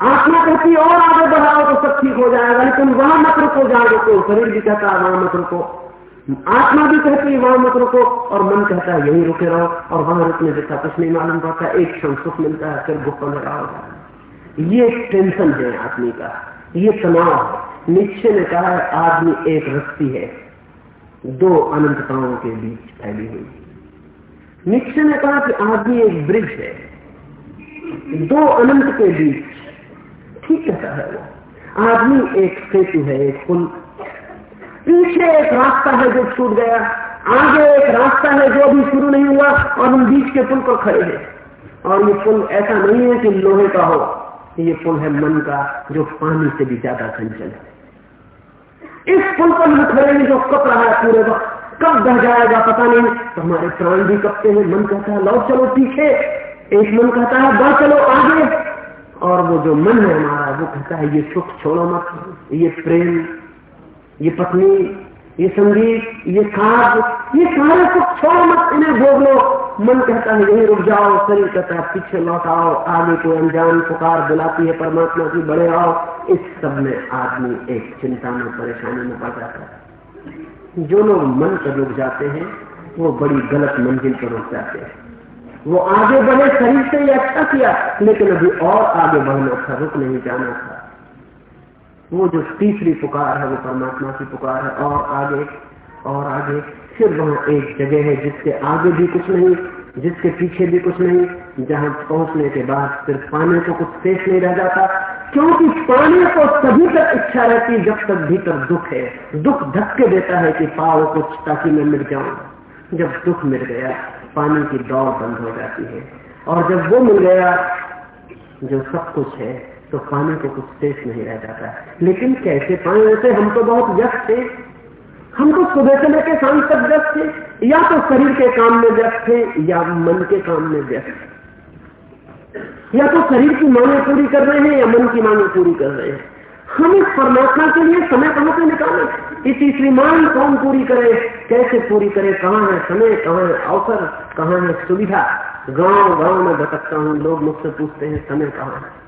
आत्मा कहती और आगे बढ़ाओ तो सब ठीक हो जाएगा। लेकिन वहाँ मत रुको जाओगे तो शरीर भी कहता है, वहाँ मत रुको। आत्मा भी कहती है, वहाँ मत रुको, और मन कहता है, यही रुके रहो, और वहाँ रुकने जैसा कुछ नहीं मालूम पड़ता, एक क्षण सुख मिलता है, फिर गुप्त लगा होगा ये टेंशन है आदमी का, ये तनाव निश्चय ने कहा है, आदमी एक रस्सी है, दो अनंतताओं के बीच फैली हुई। निश्चय ने कहा कि आदमी एक ब्रिज है, दो अनंत के बीच, ठीक कहता है वो। आदमी एक सेतु है, एक पुल पीछे एक रास्ता है जो छूट गया, आगे एक रास्ता है जो अभी शुरू नहीं हुआ, और हम बीच के पुल पर खड़े हैं। और ये पुल ऐसा नहीं है कि लोहे का हो, ये पुल है मन का, जो पानी से भी ज़्यादा चंचल है। इस पुल पर हम खड़े हैं, जो कप रहा है पूरे वक्त। कब बह जाएगा पता नहीं तो हमारे प्राण भी कपते हैं। मन कहता है लौट चलो पीछे। एक मन कहता है बढ़ चलो आगे। और वो जो मन है हमारा, वो कहता है, ये सुख छोड़ो मत, ये प्रेम ये पत्नी, ये संगीत, ये खाद ये सारे सुख छोड़ मत इन्हें भोग लो। मन कहता है, यही रुक जाओ, शरीर कहता है, पीछे लौट आओ, आगे कोई अनजान पुकार बुलाती है परमात्मा की बड़े आओ। इस सब में आदमी एक चिंता में, परेशानी में पड़ जाता है। जो लोग मन पर रुक जाते हैं, वो बड़ी गलत मंजिल पर रुक जाते हैं। वो आगे बढ़े, शरीर से ही अच्छा किया, लेकिन अभी और आगे बढ़ना था रुक नहीं जाना था। वो जो तीसरी पुकार है, वो परमात्मा की पुकार है, और आगे और आगे फिर वहाँ एक जगह है जिसके आगे भी कुछ नहीं, जिसके पीछे भी कुछ नहीं, जहाँ पहुँचने के बाद सिर्फ़ पाने को कुछ शेष नहीं रह जाता, क्योंकि पाने को तभी तक इच्छा रहती जब तक भीतर दुख है। दुख धक्के देता है कि पाओ कुछ ताकि मैं मिट जाऊँ। जब दुख मिल गया, पानी की दौड़ बंद हो जाती है। और जब वो मिल गया, जो सब कुछ है तो पाने को कुछ शेष नहीं रह जाता। लेकिन कैसे पाए ऐसे हम तो बहुत व्यस्त थे। हम तो सुबह से लेकर शाम तक व्यस्त थे। या तो शरीर के काम में व्यस्त थे, या मन के काम में व्यस्त। या तो शरीर की मांगे पूरी कर रहे हैं, या मन की मांगे पूरी कर रहे हैं। हम इस परमात्मा के लिए समय कहाँ से निकाले? ये तीसरी मांग कौन पूरी करे? कैसे पूरी करे? कहाँ है समय? कहाँ है अवसर? कहाँ है सुविधा? गाँव गाँव में भटकता हूँ। लोग मुझसे पूछते हैं, समय कहाँ है?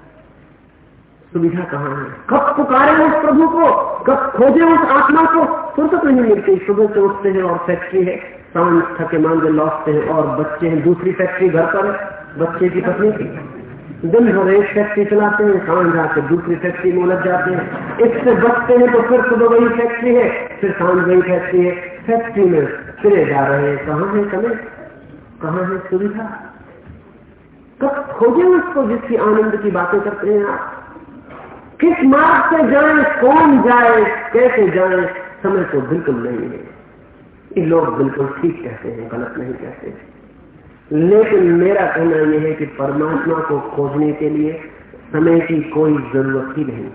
सुविधा कहाँ है? कब पुकारे उस प्रभु को कब खोजे उस आत्मा को। फुर्सत नहीं मिलती। सुबह से उठते हैं और फैक्ट्री है। साँझ थके मांगे, लौटते हैं और बच्चे हैं। दूसरी फैक्ट्री घर पर बच्चे की पत्नी की दिन भर एक फैक्ट्री चलाते हैं साँझ जाके दूसरी फैक्ट्री में उलझ जाते हैं। इससे बचते हैं तो फिर सुबह वही फैक्ट्री है, फिर साँझ वही फैक्ट्री है। फैक्ट्री में फिरे जा रहे हैं। कहाँ है समय? कहाँ है सुविधा? कब खोजे उसको जिसकी आनंद की बातें करते हैं आप। किस मार्ग से जाए कौन जाए, कैसे जाए, समय तो बिल्कुल नहीं है। ये लोग बिल्कुल ठीक कहते हैं, गलत नहीं कहते लेकिन मेरा कहना यह है कि परमात्मा को खोजने के लिए समय की कोई ज़रूरत ही नहीं।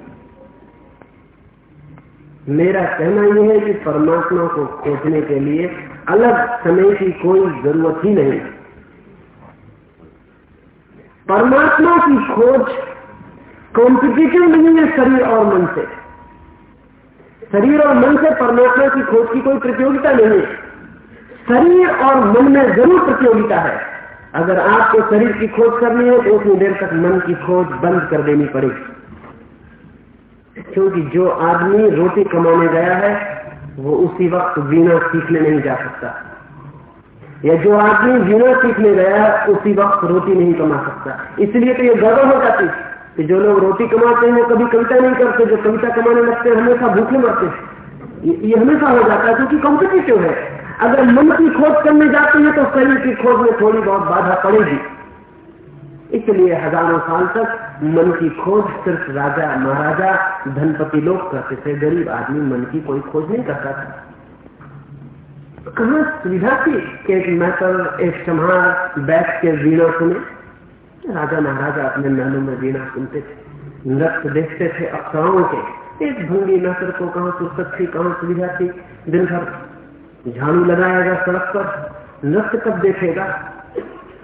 मेरा कहना यह है कि परमात्मा को खोजने के लिए अलग समय की कोई ज़रूरत ही नहीं। परमात्मा की खोज कॉम्पिटिटिव नहीं है शरीर और मन से। शरीर और मन से परमात्मा की खोज की कोई प्रतियोगिता नहीं है। शरीर और मन में ज़रूर प्रतियोगिता है। अगर आपको शरीर की खोज करनी है तो उतनी देर तक मन की खोज बंद कर देनी पड़ेगी। क्योंकि जो आदमी रोटी कमाने गया है, वो उसी वक्त वीणा सीखने नहीं जा सकता। या जो आदमी वीणा सीखने गया है, उसी वक्त रोटी नहीं कमा सकता। इसलिए तो ये गड़बड़ हो जाती है। कि जो लोग रोटी कमाते हैं वो कभी कविता नहीं करते जो कविता कमाने लगते हैं हमेशा भूखे मरते ये, ये हमेशा हो जाता है क्योंकि कॉम्पिटिटिव है। अगर मन की खोज करने जाते हैं तो शरीर की खोज में थोड़ी बहुत बाधा पड़ेगी। इसलिए हज़ारों साल तक मन की खोज सिर्फ़ राजा महाराजा धनपति लोग करते थे। गरीब आदमी मन की कोई खोज नहीं करता था। कहा सुविधा थी कि एक मैटर एक संहार बैठ के वीणा सुने? राजा महाराजा अपने महलों में वीणा सुनते थे, नृत्य देखते थे अप्सराओं के, एक भूँगी नसर को कहा फुर्सत थी, कहाँ सुविधा थी, दिन भर झाड़ू लगाएगा सड़क पर, नृत्य कब देखेगा?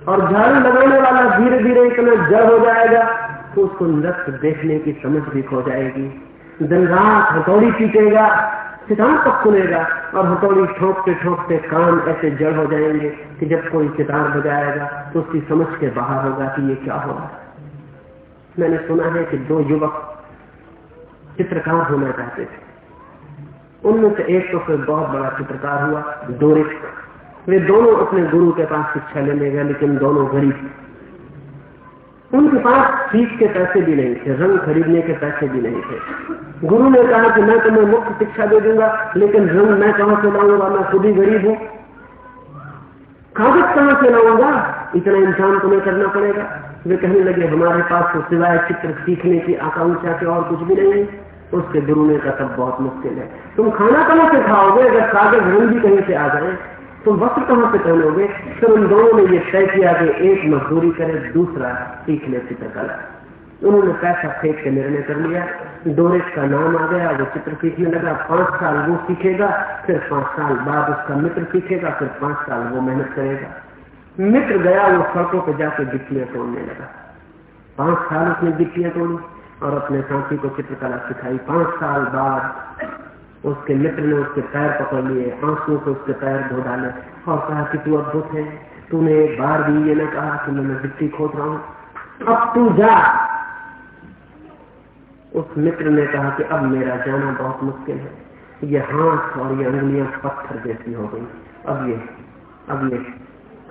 और झाड़ू लगाने वाला धीरे धीरे इतना जड़ हो जाएगा तो उसको नृत्य देखने की समझ भी खो जाएगी। दिन रात हथौड़ी पीटेगा सितार कब सुनेगा और हथौड़ी ठोकते ठोकते कान ऐसे जड़ हो जाएँगे कि जब कोई सितार बजाएगा तो उसकी समझ के बाहर होगा कि ये क्या हो रहा है। मैंने सुना है कि दो युवक चित्रकार होना चाहते थे। उनमें से एक तो फिर बहुत बड़ा चित्रकार हुआ डोरिक वे दोनों अपने गुरु के पास शिक्षा लेने गए, लेकिन दोनों गरीब। उनके पास फ़ीस के पैसे भी नहीं थे, रंग खरीदने के पैसे भी नहीं थे। गुरु ने कहा कि मैं तुम्हें मुफ़्त शिक्षा दे दूँगा, लेकिन रंग मैं कहाँ से लाऊँगा? मैं खुद ही गरीब हूँ। कागज़ कहाँ से लाऊँगा? इतना इंसान तुम्हें करना पड़ेगा। वे कहने लगे, हमारे पास तो सिवाय चित्र सीखने की आकांक्षा के और कुछ भी नहीं उसके गुरु ने कहा, तब बहुत मुश्किल है। तुम खाना कहाँ से खाओगे? अगर कागज़ रंग भी कहीं से आ जाए तो वस्त्र कहाँ से पहनोगे फिर उन दोनों ने यह तय किया कि एक मजदूरी करे, दूसरा सीख ले चित्रकला उन्होंने पैसा फेंक के निर्णय कर लिया। डोरेट का नाम आ गया, वो चित्र सीखने लगा। पाँच साल वो सीखेगा, फिर पाँच साल बाद उसका मित्र सीखेगा, फिर पाँच साल वो मेहनत करेगा। मित्र गया, वो सड़कों पर जाके गिट्टियाँ तोड़ने लगा। पाँच साल उसने गिट्टियाँ तोड़ी और अपने साथी को चित्रकला सिखाई। पाँच साल बाद उसके मित्र ने उसके पैर पकड़ लिए, आंसुओं से उसके पैर धो डाले और कहा कि तू अद्भुत है। तूने एक बार भी ये न कहा कि मैं गिट्टी खोद रहा हूँ। अब तू जा। उस मित्र ने कहा कि अब मेरा जाना बहुत मुश्किल है। ये हाथ और ये अंगुलियाँ पत्थर जैसी हो गई। अब ये अब ये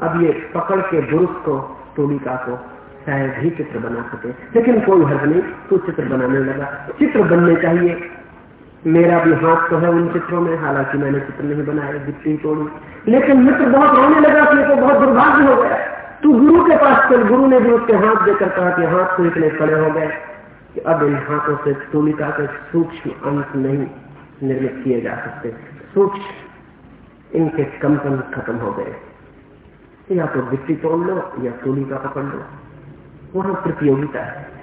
अब ये पकड़ के बुरुष को, तुलिका को शायद ही चित्र बना सके। लेकिन कोई हर्ज नहीं, तू चित्र बनाने लगा। चित्र बनने चाहिए। मेरा भी हाथ तो है उन चित्रों में, हालाँकि मैंने चित्र नहीं बनाया गिट्टी तोड़ी। लेकिन मित्र बहुत रोने लगा कि तो बहुत दुर्भाग्य हो गया। तू गुरु के पास चल, गुरु ने भी उसके हाथ देकर कहा कि हाथ तो इतने खड़े हो गए कि अब इन हाथों से तुलिका के सूक्ष्म अंश नहीं निर्मित किए जा सकते। सूक्ष्म, इनके कंपन खत्म हो गए। या तो गिट्टी तोड़ लो, या तुलिका पकड़ लो। वहाँ प्रतियोगिता है।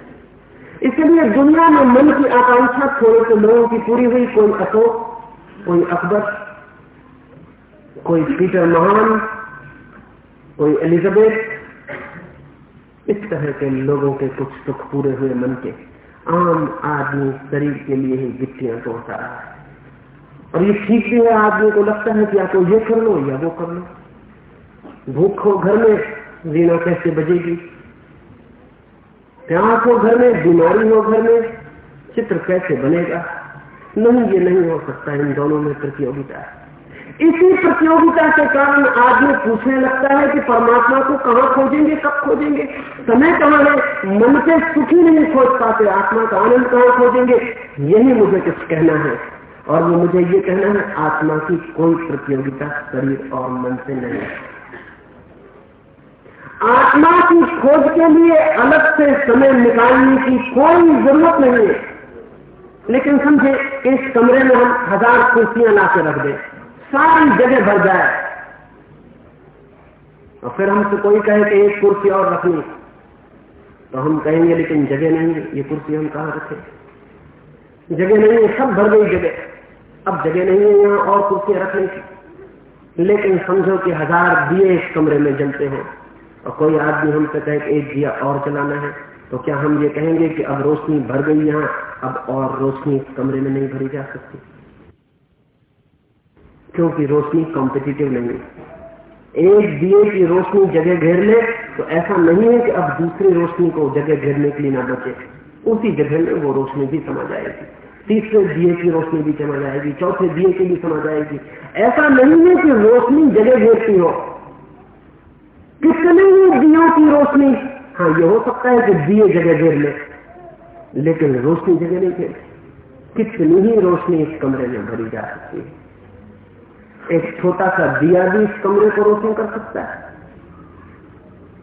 इसलिए दुनिया में मन की आकांक्षा थोड़े से लोगों की पूरी हुई कोई अशोक कोई अकबर, कोई पीटर महान, कोई एलिजाबेथ, इस तरह के लोगों के कुछ सुख पूरे हुए मन के आम आदमी शरीर के लिए ही गिट्टियाँ तोड़ता रहा है। और ये ठीक भी है, आदमी को लगता है कि या तो ये कर लो या वो कर लो। भूख हो घर में वीणा कैसे बजेगी? प्यास हो घर में, बीमारी हो घर में? चित्र कैसे बनेगा? नहीं, ये नहीं हो सकता इन दोनों में प्रतियोगिता। इसी प्रतियोगिता के कारण आदमी पूछने लगता है कि परमात्मा को कहाँ खोजेंगे, कब खोजेंगे? समय कहाँ है? मन के सुखी नहीं खोज पाते, आत्मा का आनंद कहाँ खोजेंगे? यही मुझे कुछ कहना है। और वो मुझे ये कहना है, आत्मा की कोई प्रतियोगिता शरीर और मन से नहीं है। आत्मा की खोज के लिए अलग से समय निकालने की कोई ज़रूरत नहीं है। लेकिन समझे, इस कमरे में हम हज़ार कुर्सियाँ ला के रख दे, सारी जगह भर जाए। और फिर हमसे कोई कहे कि एक कुर्सी और रखनी तो हम कहेंगे, लेकिन जगह नहीं है, ये कुर्सी हम कहा रखें? जगह नहीं है, सब भर गई जगह। अब जगह नहीं है, यहाँ और कुर्सियाँ रखने की। लेकिन समझो कि हज़ार दिए इस कमरे में जलते हैं। और कोई आदमी हमसे कहे कि एक दिया और चलाना है तो क्या हम ये कहेंगे कि अब रोशनी भर गई यहाँ, अब और रोशनी कमरे में नहीं भरी जा सकती? क्योंकि रोशनी कॉम्पिटिटिव नहीं एक दिए की रोशनी जगह घेर ले तो ऐसा नहीं है कि अब दूसरी रोशनी को जगह घेरने के लिए ना बचे। उसी जगह में वो रोशनी भी समा जाएगी। तीसरे दिए की रोशनी भी समा जाएगी, चौथे दिए की भी समा जाएगी। ऐसा नहीं है कि रोशनी जगह घेरती हो। कितने ही दियों की रोशनी? हाँ ये हो सकता है कि दिए जगह घेर ले, लेकिन रोशनी जगह नहीं घेर कितनी ही रोशनी इस कमरे में भरी जा सकती है। एक छोटा सा दिया भी इस कमरे को रोशन कर सकता है।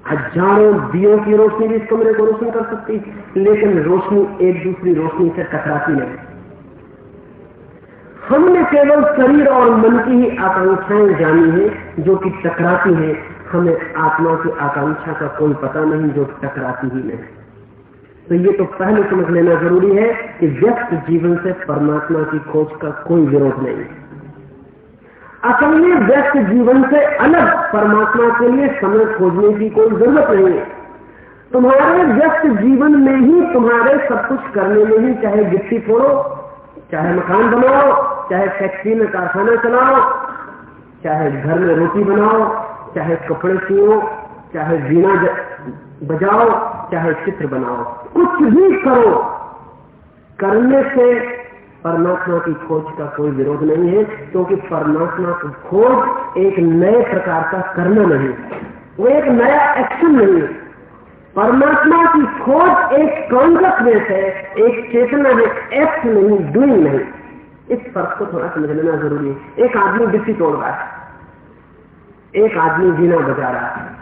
हज़ारों दियों की रोशनी भी इस कमरे को रोशन कर सकती है, लेकिन रोशनी एक दूसरी रोशनी से टकराती नहीं। हमने केवल शरीर और मन की ही आकांक्षाएँ जानी है, जो कि टकराती हैं। हमें आत्मा की आकांक्षा का कोई पता नहीं, जो टकराती ही नहीं। तो ये तो पहले समझ लेना ज़रूरी है कि व्यक्त जीवन से परमात्मा की खोज का कोई विरोध नहीं। असल में व्यक्त जीवन से अलग परमात्मा के लिए समय खोजने की कोई ज़रूरत नहीं है। तुम्हारे व्यक्त जीवन में ही तुम्हारे सब कुछ करने में ही, चाहे गिट्टी फोड़ो, चाहे मकान बनाओ, चाहे फैक्ट्री में कारखाना चलाओ, चाहे घर में रोटी बनाओ चाहे कपड़े सियो, चाहे वीणा बजाओ, चाहे चित्र बनाओ। कुछ भी करो, करने से परमात्मा की खोज का कोई विरोध नहीं है, क्योंकि परमात्मा की खोज एक नए प्रकार का करना नहीं वो एक नया एक्शन नहीं परमात्मा की खोज एक कॉन्सियसनेस है, एक चेतना है एक्ट नहीं डूइंग नहीं। इस फ़र्क को थोड़ा समझ लेना ज़रूरी है। एक आदमी गिट्टी तोड़ रहा है। एक आदमी जीना बजा रहा है।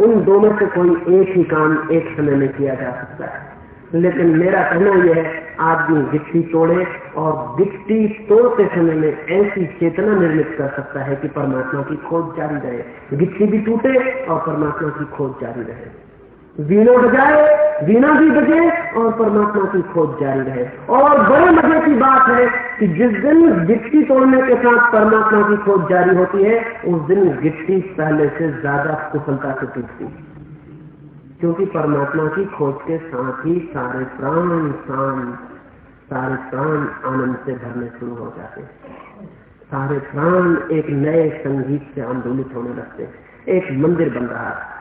उन दोनों से कोई एक ही काम एक समय में किया जा सकता है। लेकिन मेरा कहना यह है, आदमी गिट्टी तोड़े और गिट्टी तोड़ते समय में ऐसी चेतना निर्मित कर सकता है कि परमात्मा की खोज जारी रहे। गिट्टी भी टूटे और परमात्मा की खोज जारी रहे। वीणा बजाए, वीणा भी बजे और परमात्मा की खोज जारी रहे। और बड़े मज़े की बात है कि जिस दिन गिट्टी तोड़ने के साथ परमात्मा की खोज जारी होती है, उस दिन गिट्टी पहले से ज़्यादा कुशलता से टूटती। है क्योंकि परमात्मा की खोज के साथ ही सारे प्राण शांत सारे प्राण आनंद से भरने शुरू हो जाते सारे प्राण एक नए संगीत से आंदोलित होने लगते एक मंदिर बन रहा है।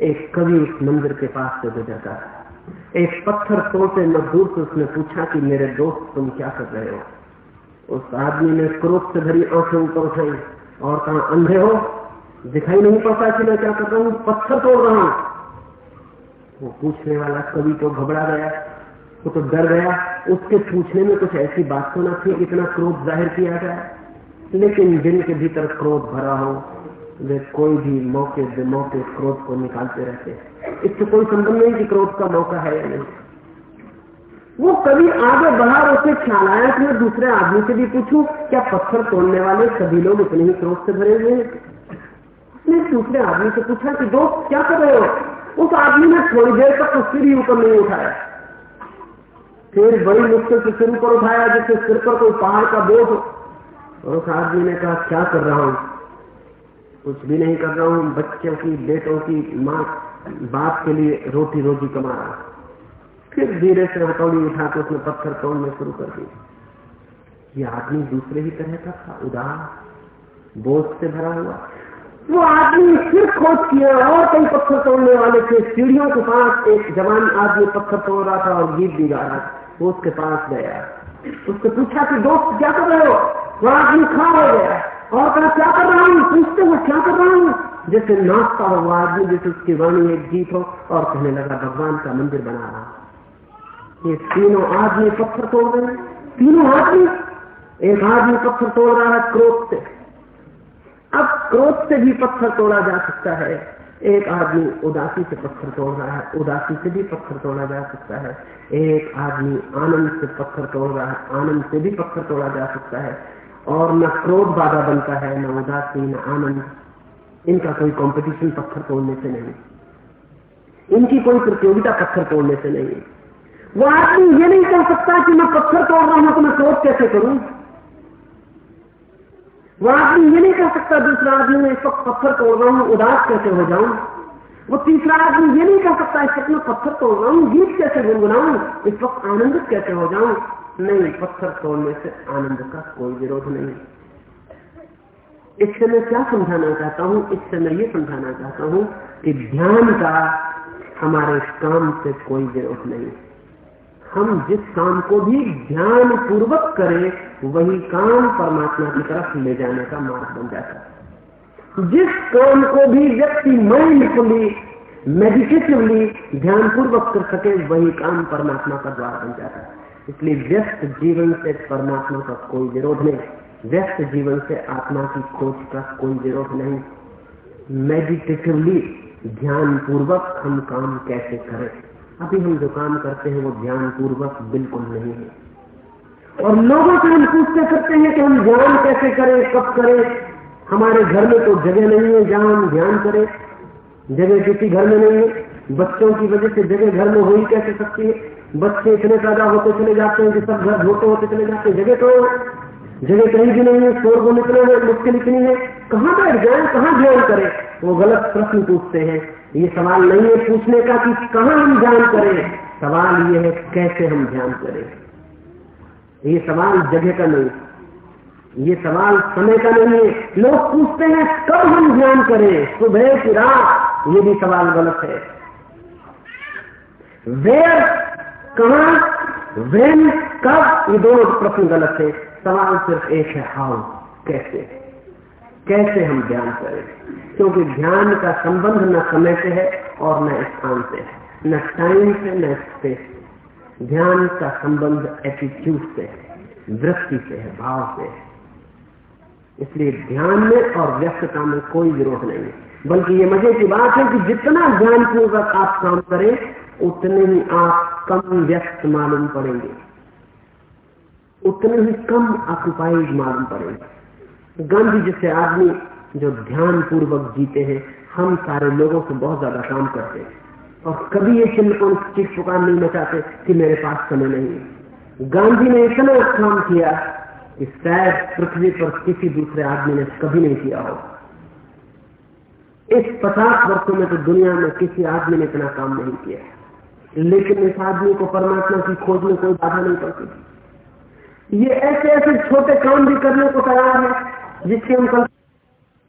एक कवि उस मंदिर के पास से गुजरता है। एक पत्थर तोड़ते मजदूर से उसने पूछा कि मेरे दोस्त तुम क्या कर रहे हो? उस आदमी ने क्रोध से भरी आँखें ऊपर उठाई। और कहा अंधे हो? दिखाई नहीं पड़ता कि मैं क्या कर रहा हूँ। पत्थर तोड़ रहा हूँ। वो पूछने वाला कवि तो घबरा गया, वो तो डर गया। उसके पूछने में कुछ ऐसी बात तो ना थी इतना क्रोध ज़ाहिर किया गया लेकिन दिल के भीतर क्रोध भरा हो वे कोई भी मौके, बेमौके क्रोध को निकालते रहते हैं। इससे कोई संबंध नहीं कि क्रोध का मौका है या नहीं। वो कभी आगे बढ़ा उसे ख्याल आया कि मैं दूसरे आदमी से भी पूछूँ, क्या पत्थर तोड़ने वाले सभी लोग इतने ही क्रोध से भरे हुए उसने दूसरे आदमी से पूछा कि दोस्त, क्या कर रहे हो? उस आदमी ने थोड़ी देर तक सिर ही ऊपर नहीं उठाया। फिर बड़ी मुश्किल से सिर ऊपर उठाया, जिससे सिर पर कोई पहाड़ का बोझ और उस आदमी ने कहा, क्या कर रहा हूँ? कुछ भी नहीं कर रहा हूँ, बच्चों की, बेटों की, माँ, बाप के लिए रोटी रोजी कमा रहा फिर धीरे से हथौड़ी उठा के उसने पत्थर तोड़ने शुरू कर दिया। ये आदमी दूसरे ही तरह का था, उदास, बोझ से भरा हुआ। वो आदमी फिर खोज किया, और कई पत्थर तोड़ने वाले थे। सीढ़ियों के पास एक जवान आदमी पत्थर तोड़ रहा था और गीत भी गा रहा था। वो उसके पास गया। उससे पूछा कि, दोस्त, क्या कर रहे हो? वो आदमी खड़ा हो गया। और कहा क्या कर रहा हूँ? पूछते हो क्या कर रहा हूँ? जैसे नाचता हो आदमी जैसे उसकी वाणी एक गीत हो, और कहने लगा, भगवान का मंदिर बना रहा ये तीनों आदमी पत्थर तोड़ रहे तीनों आदमी? एक आदमी पत्थर तोड़ रहा है क्रोध से। अब क्रोध से भी पत्थर तोड़ा जा सकता है। एक आदमी उदासी से पत्थर तोड़ रहा है, उदासी से भी पत्थर तोड़ा जा सकता है। एक आदमी आनंद से पत्थर तोड़ रहा है, आनंद से भी पत्थर तोड़ा जा सकता है। और न क्रोध बाधा बनता है, न उदासी, न आनंद। इनका कोई कंपटीशन पत्थर तोड़ने से नहीं। इनकी कोई प्रतियोगिता पत्थर तोड़ने से नहीं। वो आदमी ये नहीं कर सकता कि मैं पत्थर तोड़ रहा हूँ तो मैं क्रोध कैसे करूँ? वो आदमी ये नहीं कर सकता, दूसरा आदमी, मैं इस वक्त पत्थर तोड़ रहा हूँ, उदास कैसे हो जाऊँ? वो तीसरा आदमी ये नहीं कर सकता, इस वक्त मैं पत्थर तोड़ रहा हूँ गीत कैसे गुनगुनाऊं? इस वक्त आनंदित कैसे हो जाऊँ? नहीं, पत्थर तोड़ने से आनंद का कोई विरोध नहीं। इससे मैं क्या समझाना चाहता हूँ? इससे मैं ये समझाना चाहता हूँ कि ध्यान का हमारे काम से कोई विरोध नहीं। हम जिस काम को भी ध्यान पूर्वक करें, वही काम परमात्मा की तरफ़ ले जाने का मार्ग बन जाता है। जिस काम को भी व्यक्ति माइंडफुली मेडिटेटिवली ध्यान पूर्वक कर सके, वही काम परमात्मा का द्वार बन जाता है। इसलिए व्यस्त जीवन से परमात्मा का कोई विरोध नहीं। व्यस्त जीवन से आत्मा की खोज का कोई विरोध नहीं। मेडिटेटिवली ध्यान पूर्वक हम काम कैसे करें? अभी हम जो काम करते हैं, वो ध्यान पूर्वक बिल्कुल नहीं है। और लोगों से हम पूछते करते हैं कि हम ध्यान कैसे करें, कब करें? हमारे घर में तो जगह नहीं है जहाँ हम ध्यान करें। जगह किसी घर में नहीं है। बच्चों की वजह से जगह घर में हो ही कैसे सकती है? बच्चे इतने पैदा होते चले जाते हैं कि सब घर धोते होते चले जाते हैं। जगह तो जगह कहीं भी नहीं है, शोर को निकले हुए, मुश्किल इतनी है। कहाँ बैठ जाए, कहाँ ध्यान करें? वो गलत प्रश्न पूछते हैं। ये सवाल नहीं है पूछने का कि कहाँ हम ध्यान करें। सवाल ये है कैसे हम ध्यान करें? ये सवाल जगह का नहीं। ये सवाल समय का नहीं है। लोग पूछते हैं, कब हम ध्यान करें? सुबह की रात। ये भी सवाल गलत है। वेयर कहा वेन कब? ये दोनों प्रश्न गलत है। सवाल सिर्फ़ एक है हाउ कैसे? कैसे हम ध्यान करें? क्योंकि ध्यान का संबंध न समय से है और न स्थान से है, न टाइम से, न स्पेस ध्यान का संबंध एटीट्यूड से है वृत्ति से है, भाव से है। इसलिए ध्यान में और व्यस्तता में कोई विरोध नहीं है। बल्कि ये मज़े की बात है कि जितना ज्ञानपूर्वक आप काम करें उतने ही आप कम व्यस्त मालूम पड़ेंगे। उतने ही कम ऑक्युपाइड मालूम पड़ेंगे। गांधी जैसे आदमी जो ध्यान पूर्वक जीते हैं, हम सारे लोगों से बहुत ज़्यादा काम करते हैं। और कभी ये चीख पुकार नहीं मचाते कि मेरे पास समय नहीं है। गांधी ने इतना काम किया कि शायद पृथ्वी पर किसी दूसरे आदमी ने कभी नहीं किया हो। इस पचास वर्षों में तो दुनिया में किसी आदमी ने इतना काम नहीं किया लेकिन इस आदमी को परमात्मा की खोज में कोई बाधा नहीं पड़ती। ये ऐसे ऐसे छोटे काम भी करने को तैयार है, जिसके हम